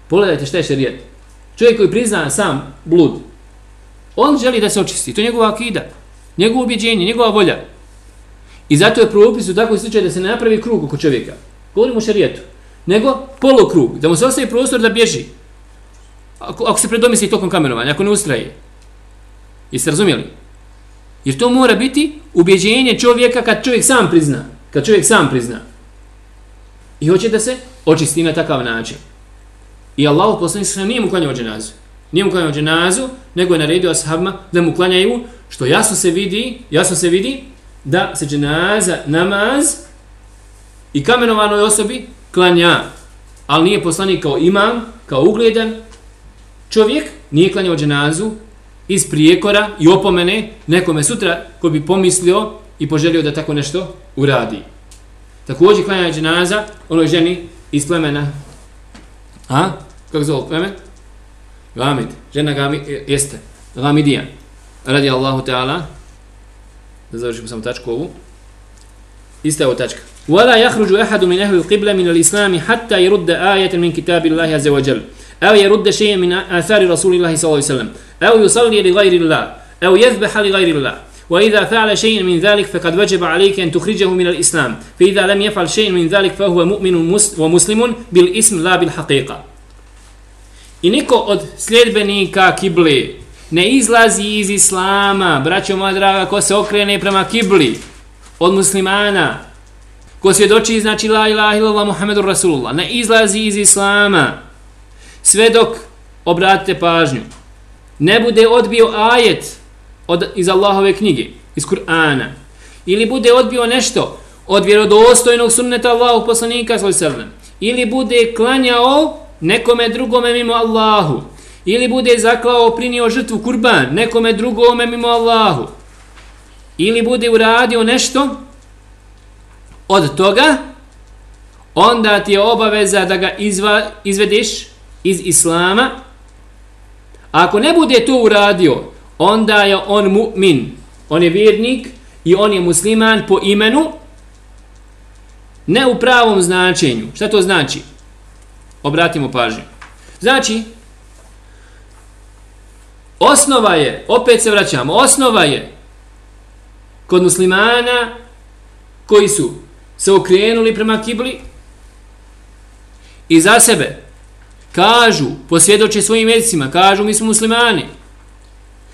pogledajte šta je šerijat čovjek koji prizna sam blud on želi da se očisti to je njegova akida njegovo ubjeđenje njegova volja I zato je propis u takvoj slučaju da se ne napravi krug oko čovjeka. Govorimo o šarijetu. Nego polukrug, da mu se ostaje prostor da bježi. Ako, ako se predomisli tokom kamerovanja, ako ne ustraje. Jeste razumijeli? Jer to mora biti ubjeđenje čovjeka kad čovjek sam prizna. Kad čovjek sam prizna. I hoće da se očisti na takav način. I Allah poslani se nije mu klanjao dženazu. Nije mu klanjao dženazu, nego je naredio ashabima da mu klanjaju, što jasno se vidi, jasno se vidi da se dženaza namaz i kamenovanoj osobi klanja. Ali nije poslanik kao imam, kao ugledan čovjek, nije klanjao dženazu iz prijekora i opomene nekome sutra ko bi pomislio i poželio da tako nešto uradi. Također klanja dženaza onoj ženi iz plemena. A? Kako zove plemen? Gamid. Žena Gamid jeste. Gamidijan. Radi Allahu Teala da završimo samo tačku ovu. Ista je tačka. ولا يخرج أحد من أهل القبلة من الإسلام حتى يرد آية من كتاب الله عز وجل أو يرد شيئا من آثار رسول الله صلى الله عليه وسلم أو يصلي لغير الله أو يذبح لغير الله وإذا فعل شيء من ذلك فقد وجب عليك أن تخرجه من الإسلام فإذا لم يفعل شيء من ذلك فهو مؤمن ومسلم بالاسم لا بالحقيقة I niko od sljedbenika kible ne izlazi iz islama, braćo moja draga, ko se okrene prema kibli od muslimana, ko svjedoči znači la ilaha illallah muhammedur rasulullah, ne izlazi iz islama, sve dok, obratite pažnju, ne bude odbio ajet od, iz Allahove knjige, iz Kur'ana, ili bude odbio nešto od vjerodostojnog sunneta Allahog poslanika, sallam, ili bude klanjao nekome drugome mimo Allahu, ili bude zaklao, prinio žrtvu kurban nekome drugome mimo Allahu, ili bude uradio nešto od toga, onda ti je obaveza da ga izva, izvediš iz Islama. Ako ne bude to uradio, onda je on mu'min, on je vjernik i on je musliman po imenu, ne u pravom značenju. Šta to znači? Obratimo pažnju. Znači, osnova je, opet se vraćamo, osnova je kod muslimana koji su se okrenuli prema kibli i za sebe kažu, posvjedoče svojim jezicima, kažu mi smo muslimani,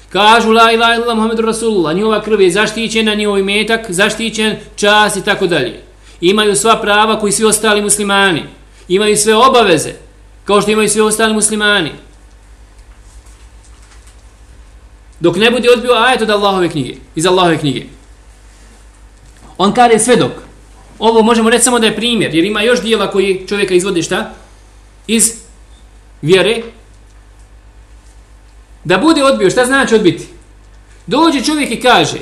kažu la ilaha illallah Muhammedu Rasulullah, njihova krv je zaštićena, njihov imetak, zaštićen čas i tako dalje. Imaju sva prava koji svi ostali muslimani. Imaju sve obaveze, kao što imaju svi ostali muslimani. Dok ne bude odbio ajet od Allahove knjige, iz Allahove knjige. On kada je svedok. Ovo možemo reći samo da je primjer, jer ima još dijela koji čovjeka izvodi šta? Iz vjere. Da bude odbio, šta znači odbiti? Dođe čovjek i kaže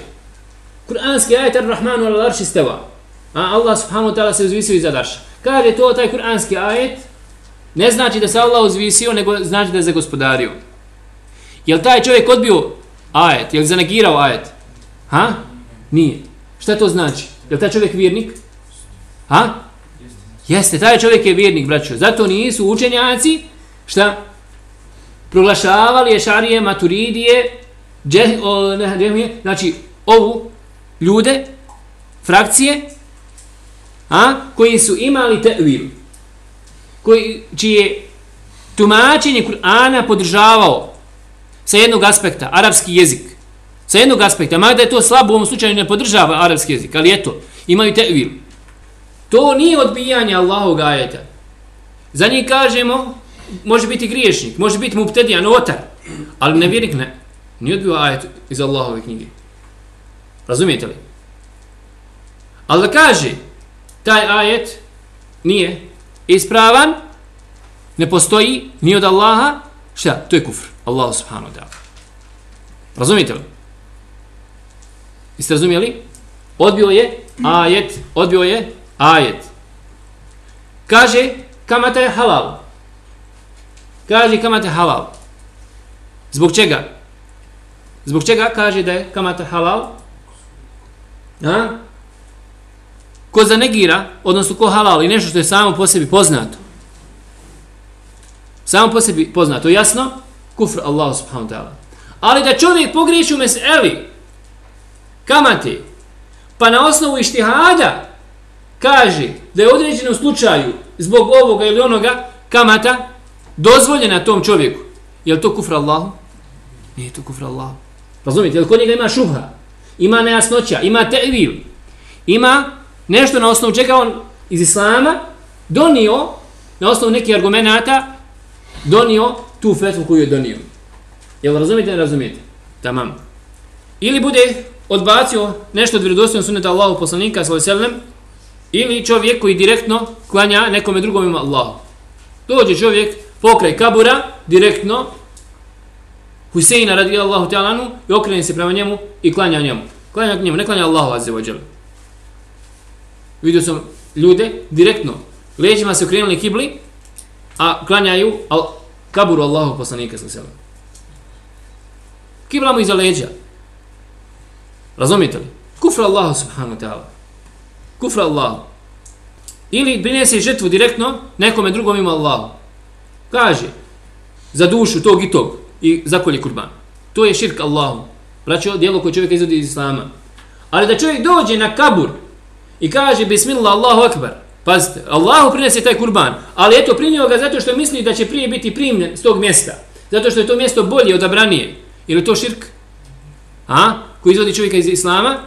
Kur'anski ajet ar-Rahmanu al-Arši steva. A Allah subhanahu wa ta'ala se uzvisio iza darša. Kaže to taj kur'anski ajet ne znači da se Allah uzvisio, nego znači da je zagospodario. Jel taj čovjek odbio ajet? Jel zanegirao ajet? Ha? Nije. Šta to znači? Jel taj čovjek vjernik? Ha? Jeste, taj čovjek je vjernik, braćo. Zato nisu učenjaci, šta? Proglašavali je šarije, maturidije, džeh, o, ne, dje, znači, ovu ljude, frakcije, a, koji su imali tevil, koji, čije tumačenje Kur'ana podržavao sa jednog aspekta, arapski jezik, sa jednog aspekta, mada je to slabo u ovom slučaju ne podržava arapski jezik, ali eto, imaju tevil. To nije odbijanje Allahog ajeta. Za njih kažemo, može biti griješnik, može biti muptedija, notar, ali nevjernik ne. Nije odbio ajet iz Allahove knjige. Razumijete li? Ali da kaže, taj ajet nije ispravan, ne postoji, ni od Allaha, šta? To je kufr. Allah subhanahu wa ta'ala. Razumijete li? Jeste razumijeli? Odbio je ajet, odbio je ajet. Kaže, kamata je halal. Kaže, kamata halal. Zbog čega? Zbog čega kaže da je kamata halal? A? Ko zanegira, odnosno ko halal i nešto što je samo po sebi poznato. Samo po sebi poznato, jasno? Kufr Allah subhanahu wa ta'ala. Ali da čovjek pogriješi u meseli kamate, pa na osnovu ištihada kaže da je u određenom slučaju zbog ovoga ili onoga kamata dozvoljena tom čovjeku. Je li to kufr Allahu? Nije to kufr Allahu. Razumijete, jer kod njega ima šubha, ima nejasnoća, ima tevil, ima nešto na osnovu čega on iz Islama donio, na osnovu nekih argumenata, donio tu fetvu koju je donio. Jel razumijete, ne razumijete? Tamam. Ili bude odbacio nešto od vjerodostojnog sunneta Allahu poslanika sallallahu ili čovjek koji direktno klanja nekome drugom ima Allahu. Dođe čovjek pokraj kabura direktno Huseina radijallahu ta'ala anu i okrene se prema njemu i klanja njemu. Klanja njemu, ne klanja Allahu azze wa Vidio sam ljude direktno leđima se okrenuli kibli a klanjaju al kaburu Allahu poslanika sallallahu Kibla mu iza leđa. Razumite li? Kufra Allahu subhanahu wa ta'ala. Kufra Allah. Ili prinese žrtvu direktno nekome drugom ima Allah. Kaže, za dušu tog i tog i zakolje kurban. To je širk Allahu. Braćo, djelo koje čovjek izvodi iz Islama. Ali da čovjek dođe na kabur i kaže Bismillah Allahu Akbar. Pazite, Allahu prinese taj kurban. Ali eto, prinio ga zato što misli da će prije biti primljen s tog mjesta. Zato što je to mjesto bolje odabranije. Ili to širk? A? Koji izvodi čovjeka iz Islama?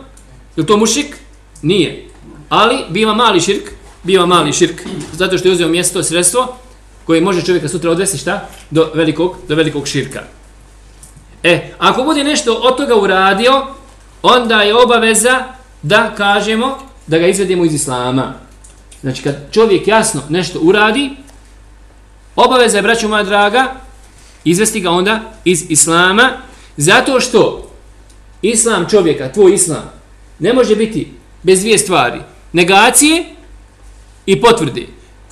Je to mušik? Nije. Ali biva mali širk. Biva mali širk. Zato što je uzeo mjesto, sredstvo koje može čovjeka sutra odvesti šta? Do velikog, do velikog širka. E, ako bude nešto od toga uradio, onda je obaveza da kažemo da ga izvedemo iz islama. Znači, kad čovjek jasno nešto uradi, obaveza je, braću moja draga, izvesti ga onda iz islama, zato što islam čovjeka, tvoj islam, ne može biti bez dvije stvari. Negacije i potvrde.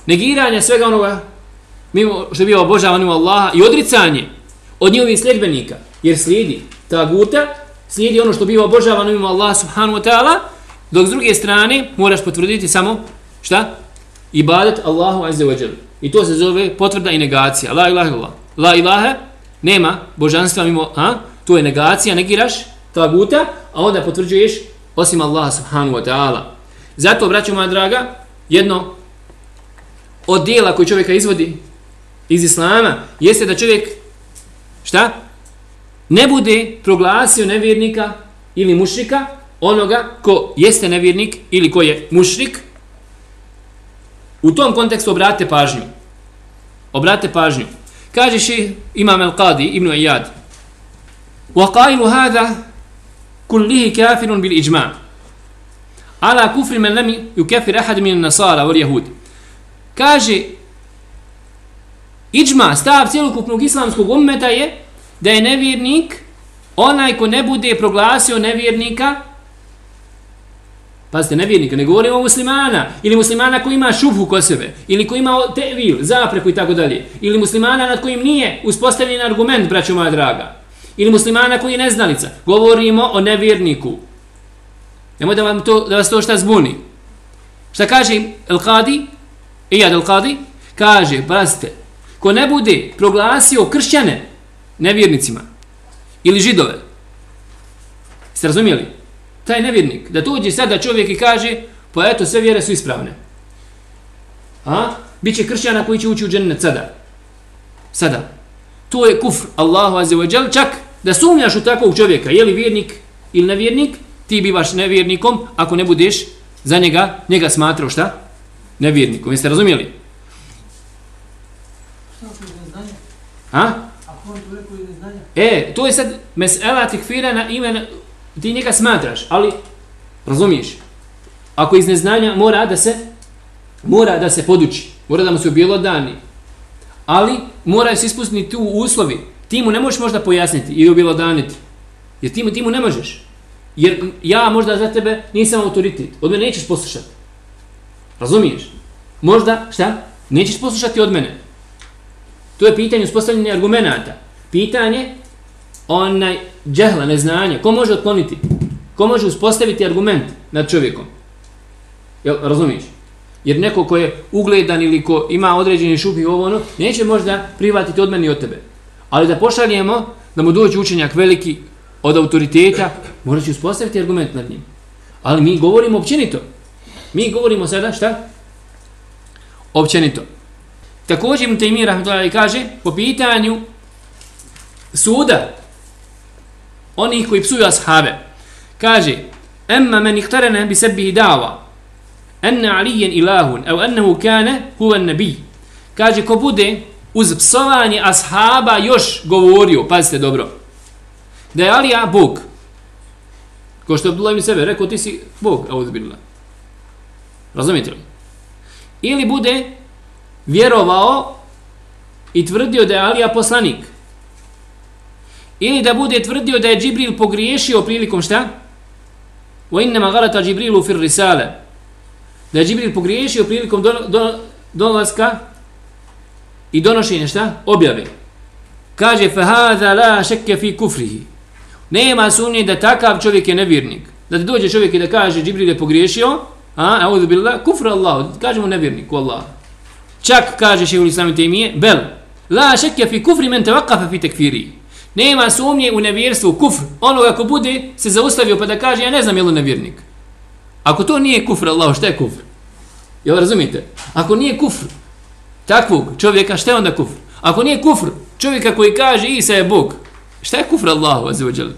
Negiranje svega onoga mimo što je bio obožavan u Allaha i odricanje od njihovih sljedbenika, jer slijedi ta guta, slijedi ono što biva obožavan mimo Allaha subhanahu wa ta'ala, dok s druge strane moraš potvrditi samo šta? Ibadet Allahu azza wa jel. I to se zove potvrda i negacija. La ilaha illallah. La ilaha nema božanstva mimo, a? To je negacija, negiraš taguta, a onda potvrđuješ osim Allaha subhanahu wa ta'ala. Zato, braćo moja draga, jedno od dijela koji čovjeka izvodi iz Islama, jeste da čovjek, šta? Ne bude proglasio nevjernika ili mušrika, onoga ko jeste nevjernik ili ko je mušrik, u tom kontekstu obrate pažnju. Obrate pažnju. Kaže še Imam Al-Qadi, Ibn Iyad, وقائل هذا كله كافر بالإجماع على كفر من لم يكفر أحد من النصارى واليهود kaže iđma, stav cijelokupnog islamskog ummeta je da je nevjernik onaj ko ne bude proglasio nevjernika Pazite, nevjernika, ne govorimo o muslimana, ili muslimana koji ima šubhu ko sebe, ili koji ima tevil, zapreku i tako dalje, ili muslimana nad kojim nije uspostavljen argument, braćo moja draga, ili muslimana koji je neznalica. Govorimo o nevjerniku. Nemoj da, vam to, da vas to šta zbuni. Šta kaže El-Qadi? Iyad El-Qadi? Kaže, pazite, ko ne bude proglasio kršćane nevjernicima, ili židove, ste razumijeli? taj nevjernik, da dođe sada čovjek i kaže, pa eto, sve vjere su ispravne. A? Biće kršćana koji će ući u džennet sada. Sada. To je kufr Allahu azze wa čak da sumnjaš u takvog čovjeka, je li vjernik ili nevjernik, ti bivaš nevjernikom ako ne budeš za njega, njega smatrao šta? Nevjernikom. Jeste razumijeli? A? E, to je sad mesela tikfira na ime ti njega smatraš, ali razumiješ, ako iz neznanja mora da se mora da se poduči, mora da mu se ubijelo dani, ali mora se ispustiti tu uslovi, ti mu ne možeš možda pojasniti i ubijelo daniti, jer ti mu, ti mu ne možeš, jer ja možda za tebe nisam autoritet, od mene nećeš poslušati, razumiješ, možda, šta, nećeš poslušati od mene, to je pitanje uspostavljanja argumenata. pitanje onaj džehla, neznanja, ko može otkloniti? Ko može uspostaviti argument nad čovjekom? Jel, razumiješ? Jer neko ko je ugledan ili ko ima određeni šupi ovo ono, neće možda privatiti od meni od tebe. Ali da pošaljemo, da mu dođe učenjak veliki od autoriteta, mora će uspostaviti argument nad njim. Ali mi govorimo općenito. Mi govorimo sada šta? Općenito. Također im Tejmir kaže, po pitanju suda, onih koji psuju ashave. Kaže, emma men ihtarana bi sebihi dava, enna alijen ilahun, au ennehu kane huvan nabi. Kaže, ko bude uz psovanje ashaba još govorio, pazite dobro, da je Alija Bog, ko što je Abdullah ibn sebe, rekao ti si Bog, a uzbilila. Razumite li? Ili bude vjerovao i tvrdio da je Alija poslanik, ili da bude tvrdio da je Džibril pogriješio prilikom šta? Wa innama galata Džibrilu fir risale. Da je Džibril pogriješio prilikom do, do, dolaska i donošenja šta? Objave. Kaže, fahada la šekke fi kufrihi. Nema sumnje da takav čovjek je nevjernik. Da ti dođe čovjek i da kaže Džibril je pogriješio, a, a billah, kufra Allah, kažemo nevjernik u Allah. Čak kaže šehul islami temije, bel, la šekja fi kufri men tevakafa fi tekfiri. Nema sumnje u nevjerstvu, kufr. Onoga ko bude se zaustavio pa da kaže ja ne znam je li nevjernik. Ako to nije kufr, Allah, šta je kufr? Jel razumite? Ako nije kufr takvog čovjeka, šta je onda kufr? Ako nije kufr čovjeka koji kaže Isa je Bog, šta je kufr Allahu, azzawajal?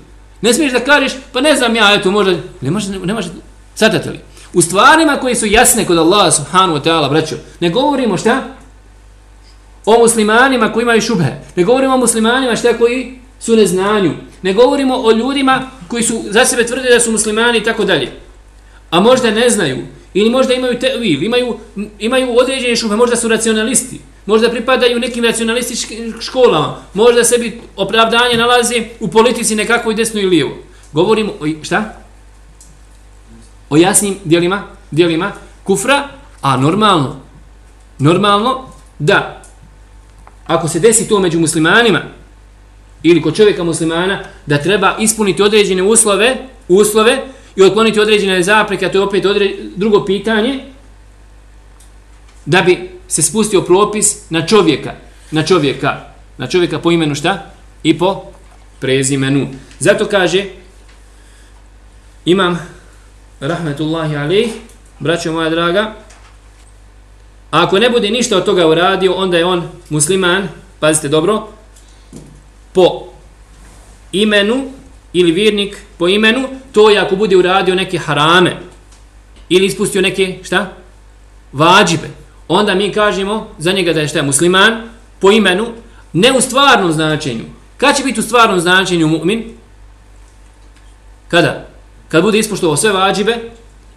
Ne smiješ da kažeš, pa ne znam ja, eto možda, ne može, ne može, satate li? U stvarima koji su jasne kod Allaha subhanu wa ta'ala, braćo, ne govorimo šta? O muslimanima koji imaju šubhe. Ne govorimo o muslimanima šta koji su neznanju. Ne govorimo o ljudima koji su za sebe tvrde da su muslimani i tako dalje. A možda ne znaju. Ili možda imaju tevil, imaju, imaju određene šube, možda su racionalisti. Možda pripadaju nekim racionalističkim školama. Možda sebi opravdanje nalaze u politici nekako i desno i lijevo. Govorimo o, šta? O jasnim dijelima, dijelima kufra, a normalno, normalno da ako se desi to među muslimanima ili kod čovjeka muslimana da treba ispuniti određene uslove, uslove i otkloniti određene zapreke, a to je opet odre, drugo pitanje, da bi se spustio propis na čovjeka, na čovjeka, na čovjeka po imenu šta? I po prezimenu. Zato kaže imam rahmetullahi alaih, braćo moja draga, a ako ne bude ništa od toga uradio, onda je on musliman, pazite dobro, po imenu ili vjernik po imenu, to je ako bude uradio neke harame ili ispustio neke, šta? Vađibe. Onda mi kažemo za njega da je šta musliman po imenu, ne u stvarnom značenju. Kad će biti u stvarnom značenju mu'min? Kada? Kad bude ispoštovao sve vađibe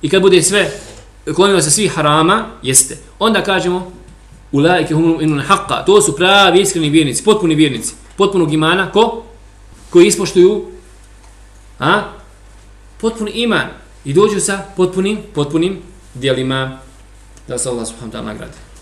i kad bude sve klonio se svih harama, jeste. Onda kažemo ulaike humul inun haqqa. To su pravi iskreni vjernici, potpuni vjernici, potpunog imana ko koji ispoštuju a potpuni iman i dođu sa potpunim potpunim djelima da se Allah subhanahu wa ta'ala nagradi.